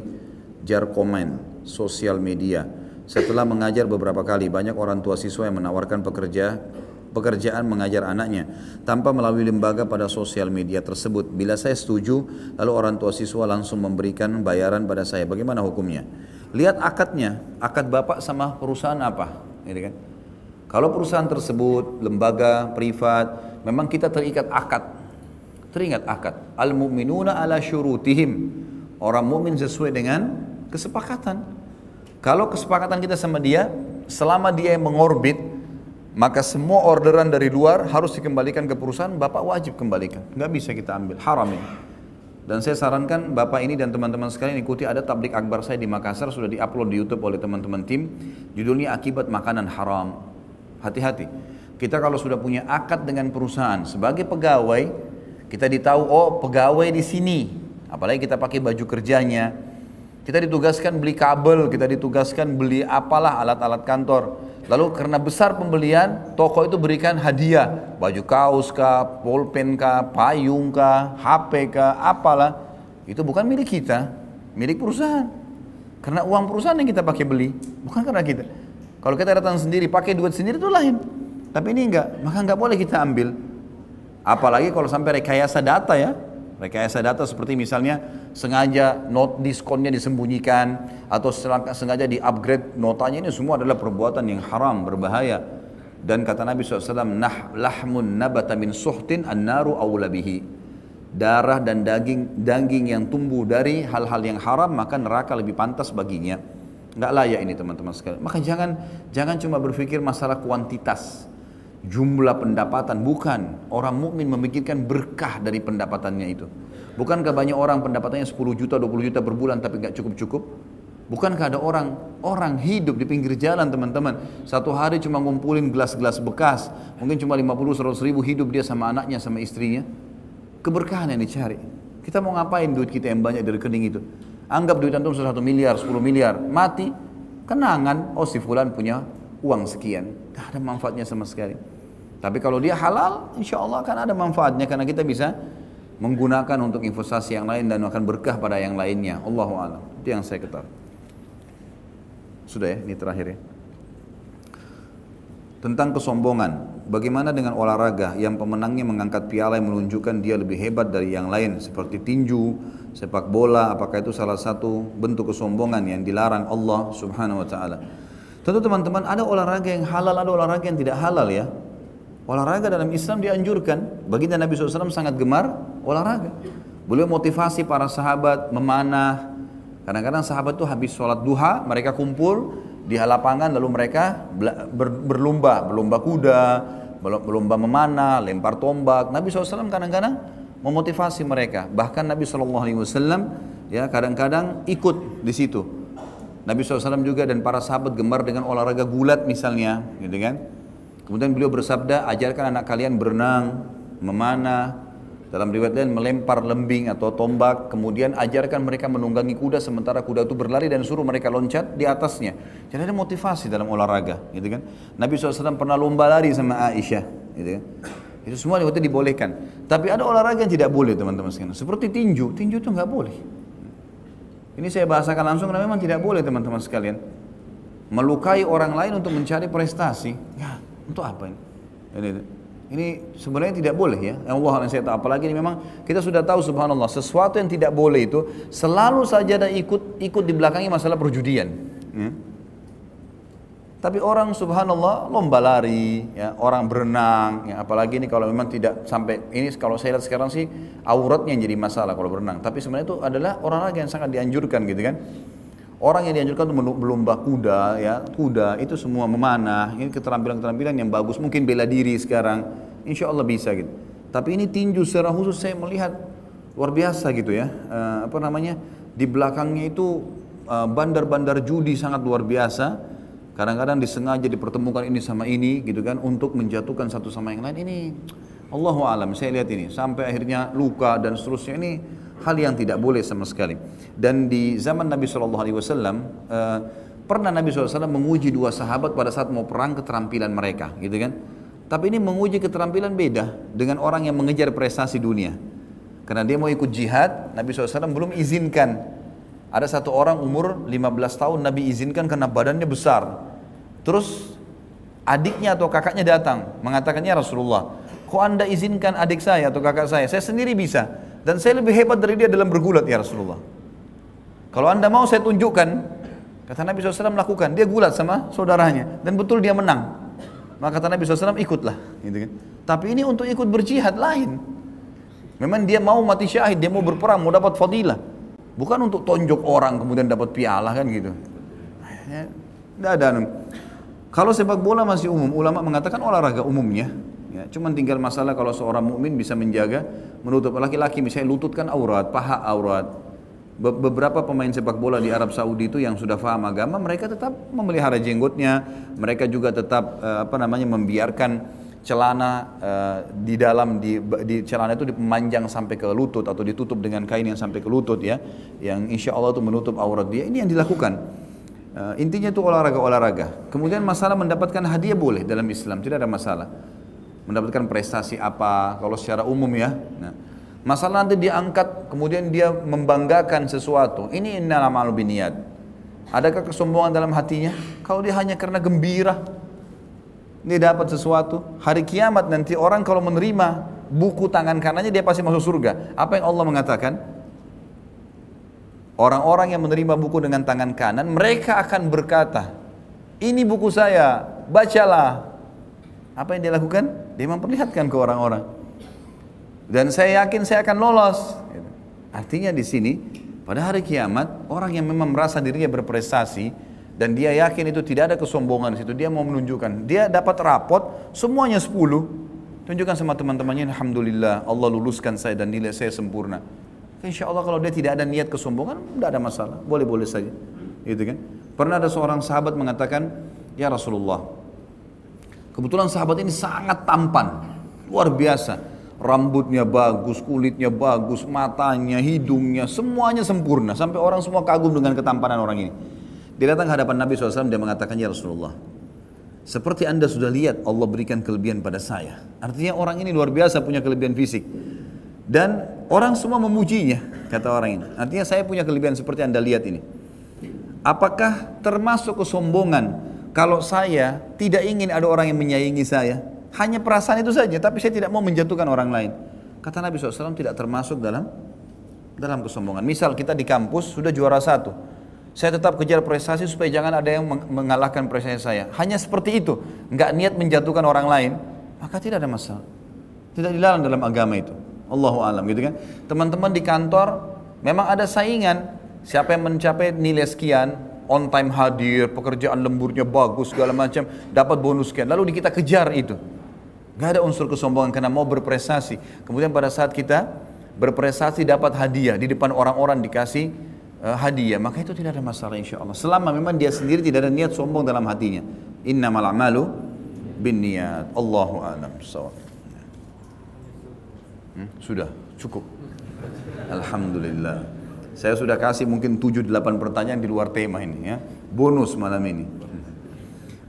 jar komen sosial media. Setelah mengajar beberapa kali, banyak orang tua siswa yang menawarkan pekerja pekerjaan mengajar anaknya tanpa melalui lembaga pada sosial media tersebut. Bila saya setuju, lalu orang tua siswa langsung memberikan bayaran pada saya. Bagaimana hukumnya? Lihat akadnya, akad bapak sama perusahaan apa, gitu kan? Kalau perusahaan tersebut lembaga privat, memang kita terikat akad. Teringat akad. Al mu'minuna ala syurutihim. Orang mukmin sesuai dengan kesepakatan. Kalau kesepakatan kita sama dia, selama dia yang mengorbit, maka semua orderan dari luar harus dikembalikan ke perusahaan, Bapak wajib kembalikan. Nggak bisa kita ambil, haram ini. Dan saya sarankan Bapak ini dan teman-teman sekalian ikuti ada tablik akbar saya di Makassar sudah diupload di YouTube oleh teman-teman tim. Judulnya akibat makanan haram. Hati-hati. Kita kalau sudah punya akad dengan perusahaan sebagai pegawai, kita ditahu oh pegawai di sini. Apalagi kita pakai baju kerjanya. Kita ditugaskan beli kabel, kita ditugaskan beli apalah alat-alat kantor Lalu karena besar pembelian, toko itu berikan hadiah, baju kaos kah, pulpen kah, payung kah, HP kah, apalah. Itu bukan milik kita, milik perusahaan. Karena uang perusahaan yang kita pakai beli, bukan karena kita. Kalau kita datang sendiri, pakai duit sendiri itu lain. Tapi ini enggak, maka enggak boleh kita ambil. Apalagi kalau sampai rekayasa data ya, Rekayasa data seperti misalnya sengaja not diskonnya disembunyikan atau sengaja di upgrade notanya ini semua adalah perbuatan yang haram, berbahaya. Dan kata Nabi SAW, nah lahmun nabata min suhtin an-naru awlabihi. Darah dan daging daging yang tumbuh dari hal-hal yang haram maka neraka lebih pantas baginya. Enggak layak ini teman-teman sekalian. Maka jangan jangan cuma berpikir masalah kuantitas jumlah pendapatan. Bukan. Orang mukmin memikirkan berkah dari pendapatannya itu. Bukankah banyak orang pendapatannya 10 juta 20 juta per bulan tapi nggak cukup-cukup? Bukankah ada orang orang hidup di pinggir jalan teman-teman? Satu hari cuma ngumpulin gelas-gelas bekas. Mungkin cuma 50 100 ribu hidup dia sama anaknya sama istrinya. Keberkahan yang dicari. Kita mau ngapain duit kita yang banyak dari rekening itu anggap duit antum satu miliar 10 miliar mati. Kenangan oh si fulan punya uang sekian. Tidak ada manfaatnya sama sekali. Tapi kalau dia halal insya Allah akan ada manfaatnya karena kita bisa menggunakan untuk investasi yang lain dan akan berkah pada yang lainnya. Allahu alam. Itu yang saya ketahui sudah ya, ini terakhir ya. Tentang kesombongan, bagaimana dengan olahraga yang pemenangnya mengangkat piala yang menunjukkan dia lebih hebat dari yang lain seperti tinju, sepak bola, apakah itu salah satu bentuk kesombongan yang dilarang Allah Subhanahu wa taala. Tentu teman-teman ada olahraga yang halal, ada olahraga yang tidak halal ya. Olahraga dalam Islam dianjurkan. Baginda Nabi SAW sangat gemar olahraga. Beliau motivasi para sahabat memanah, Kadang-kadang sahabat itu habis sholat duha, mereka kumpul di lapangan lalu mereka berlomba, berlomba kuda, berlomba memanah, lempar tombak. Nabi SAW kadang-kadang memotivasi mereka. Bahkan Nabi SAW ya kadang-kadang ikut di situ. Nabi SAW juga dan para sahabat gemar dengan olahraga gulat misalnya, gitu kan? Kemudian beliau bersabda, ajarkan anak kalian berenang, memanah, dalam riwayat lain melempar lembing atau tombak, kemudian ajarkan mereka menunggangi kuda sementara kuda itu berlari dan suruh mereka loncat di atasnya. Jadi ada motivasi dalam olahraga, gitu kan? Nabi SAW pernah lomba lari sama Aisyah, gitu kan? Itu semua itu dibolehkan. Tapi ada olahraga yang tidak boleh teman-teman sekalian. Seperti tinju, tinju itu nggak boleh. Ini saya bahasakan langsung karena memang tidak boleh teman-teman sekalian. Melukai orang lain untuk mencari prestasi, ya untuk apa ini? ini ini sebenarnya tidak boleh ya. Allah yang saya tahu. Apalagi ini memang kita sudah tahu subhanallah. Sesuatu yang tidak boleh itu selalu saja ada ikut ikut di belakangnya masalah perjudian. Ya. Tapi orang subhanallah lomba lari, ya, orang berenang, ya, apalagi ini kalau memang tidak sampai ini kalau saya lihat sekarang sih auratnya yang jadi masalah kalau berenang. Tapi sebenarnya itu adalah orang orang yang sangat dianjurkan gitu kan. Orang yang dianjurkan untuk melomba kuda, ya kuda itu semua memanah, ini keterampilan-keterampilan yang bagus. Mungkin bela diri sekarang, insya Allah bisa gitu. Tapi ini tinju secara khusus saya melihat luar biasa gitu ya. Uh, apa namanya di belakangnya itu eh, bandar-bandar judi sangat luar biasa. Kadang-kadang disengaja dipertemukan ini sama ini gitu kan untuk menjatuhkan satu sama yang lain. Ini Allahu alam saya lihat ini sampai akhirnya luka dan seterusnya ini hal yang tidak boleh sama sekali. Dan di zaman Nabi Shallallahu Alaihi Wasallam uh, pernah Nabi SAW menguji dua sahabat pada saat mau perang keterampilan mereka, gitu kan? Tapi ini menguji keterampilan beda dengan orang yang mengejar prestasi dunia. Karena dia mau ikut jihad, Nabi SAW belum izinkan. Ada satu orang umur 15 tahun Nabi izinkan karena badannya besar. Terus adiknya atau kakaknya datang mengatakannya Rasulullah, kok anda izinkan adik saya atau kakak saya? Saya sendiri bisa. Dan saya lebih hebat dari dia dalam bergulat ya Rasulullah. Kalau anda mau saya tunjukkan, kata Nabi SAW melakukan, dia gulat sama saudaranya. Dan betul dia menang. Maka kata Nabi SAW ikutlah. Gitu kan. Tapi ini untuk ikut berjihad lain. Memang dia mau mati syahid, dia mau berperang, mau dapat fadilah. Bukan untuk tonjok orang kemudian dapat piala kan gitu. Tidak ada. Kalau sepak bola masih umum, ulama mengatakan olahraga umumnya. Ya, cuman tinggal masalah kalau seorang mukmin bisa menjaga menutup laki-laki misalnya lutut kan aurat, paha aurat. Be beberapa pemain sepak bola di Arab Saudi itu yang sudah faham agama, mereka tetap memelihara jenggotnya, mereka juga tetap uh, apa namanya membiarkan celana uh, di dalam di, di celana itu dipemanjang sampai ke lutut atau ditutup dengan kain yang sampai ke lutut ya, yang insya Allah itu menutup aurat dia. Ini yang dilakukan. Uh, intinya itu olahraga-olahraga. Kemudian masalah mendapatkan hadiah boleh dalam Islam, tidak ada masalah mendapatkan prestasi apa kalau secara umum ya. Nah, masalah nanti dia angkat kemudian dia membanggakan sesuatu. Ini innalamal biniat. Adakah kesombongan dalam hatinya? Kalau dia hanya karena gembira dia dapat sesuatu, hari kiamat nanti orang kalau menerima buku tangan kanannya dia pasti masuk surga. Apa yang Allah mengatakan? Orang-orang yang menerima buku dengan tangan kanan, mereka akan berkata, ini buku saya, bacalah. Apa yang dia lakukan? Dia memperlihatkan ke orang-orang. Dan saya yakin saya akan lolos. Artinya di sini, pada hari kiamat, orang yang memang merasa dirinya berprestasi, dan dia yakin itu tidak ada kesombongan di situ, dia mau menunjukkan. Dia dapat rapot, semuanya 10. Tunjukkan sama teman-temannya, Alhamdulillah, Allah luluskan saya dan nilai saya sempurna. Insya Allah kalau dia tidak ada niat kesombongan, tidak ada masalah, boleh-boleh saja. gitu kan? Pernah ada seorang sahabat mengatakan, "Ya Rasulullah, kebetulan sahabat ini sangat tampan, luar biasa. Rambutnya bagus, kulitnya bagus, matanya, hidungnya, semuanya sempurna. Sampai orang semua kagum dengan ketampanan orang ini. Dia datang ke hadapan Nabi SAW, dia mengatakan, Ya Rasulullah, seperti anda sudah lihat Allah berikan kelebihan pada saya. Artinya orang ini luar biasa punya kelebihan fisik. Dan orang semua memujinya, kata orang ini. Artinya saya punya kelebihan seperti anda lihat ini. Apakah termasuk kesombongan kalau saya tidak ingin ada orang yang menyayangi saya? Hanya perasaan itu saja, tapi saya tidak mau menjatuhkan orang lain. Kata Nabi SAW tidak termasuk dalam dalam kesombongan. Misal kita di kampus sudah juara satu, saya tetap kejar prestasi supaya jangan ada yang mengalahkan prestasi saya. Hanya seperti itu, nggak niat menjatuhkan orang lain, maka tidak ada masalah. Tidak dilarang dalam agama itu. Allahu alam gitu kan. Teman-teman di kantor memang ada saingan. Siapa yang mencapai nilai sekian, on time hadir, pekerjaan lemburnya bagus segala macam, dapat bonus sekian. Lalu kita kejar itu. Gak ada unsur kesombongan karena mau berprestasi. Kemudian pada saat kita berprestasi dapat hadiah di depan orang-orang dikasih uh, hadiah, maka itu tidak ada masalah insya Allah. Selama memang dia sendiri tidak ada niat sombong dalam hatinya. Innamal amalu bin niat. Allahu a'lam. Hmm? Sudah, cukup. Alhamdulillah. Saya sudah kasih mungkin 7-8 pertanyaan di luar tema ini ya. Bonus malam ini.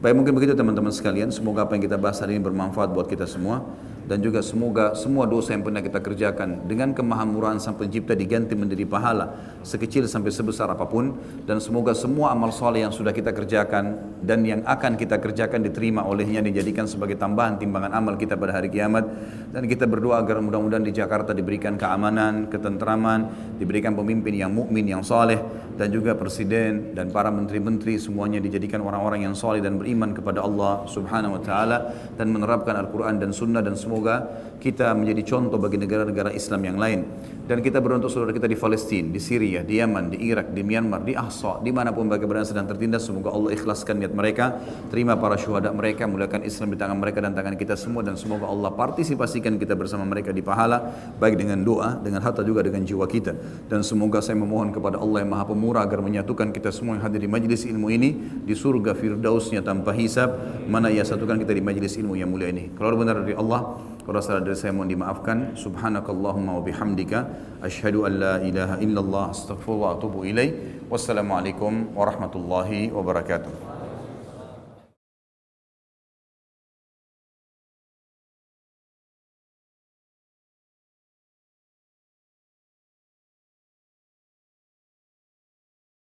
Baik mungkin begitu teman-teman sekalian, semoga apa yang kita bahas hari ini bermanfaat buat kita semua dan juga semoga semua dosa yang pernah kita kerjakan dengan kemahamurahan Sang Pencipta diganti menjadi pahala sekecil sampai sebesar apa pun. Dan semoga semua amal soleh yang sudah kita kerjakan dan yang akan kita kerjakan diterima olehnya dijadikan sebagai tambahan timbangan amal kita pada hari kiamat. Dan kita berdoa agar mudah-mudahan di Jakarta diberikan keamanan, ketentraman, diberikan pemimpin yang mukmin yang soleh dan juga presiden dan para menteri-menteri semuanya dijadikan orang-orang yang soleh dan beriman kepada Allah Subhanahu wa taala dan menerapkan Al-Qur'an dan sunnah. Dan semoga kita menjadi contoh bagi negara-negara Islam yang lain. Dan kita beruntung saudara kita di Palestina, di Syria, di Yaman, di Irak, di Myanmar, di Ahsa, di mana pun bagi berada sedang tertindas, semoga Allah ikhlaskan niat mereka, terima para syuhada mereka, muliakan Islam di tangan mereka dan tangan kita semua, dan semoga Allah partisipasikan kita bersama mereka di pahala, baik dengan doa, dengan harta juga dengan jiwa kita. Dan semoga saya memohon kepada Allah yang maha pemurah agar menyatukan kita semua yang hadir di majlis ilmu ini, di surga firdausnya tanpa hisab, mana ia satukan kita di majlis ilmu yang mulia ini. Kalau benar dari Allah, kalau salah dari saya mohon dimaafkan. Subhanakallahumma wa bihamdika asyhadu an la ilaha illallah astaghfirullah wa atubu ilaih. Wassalamualaikum warahmatullahi wabarakatuh.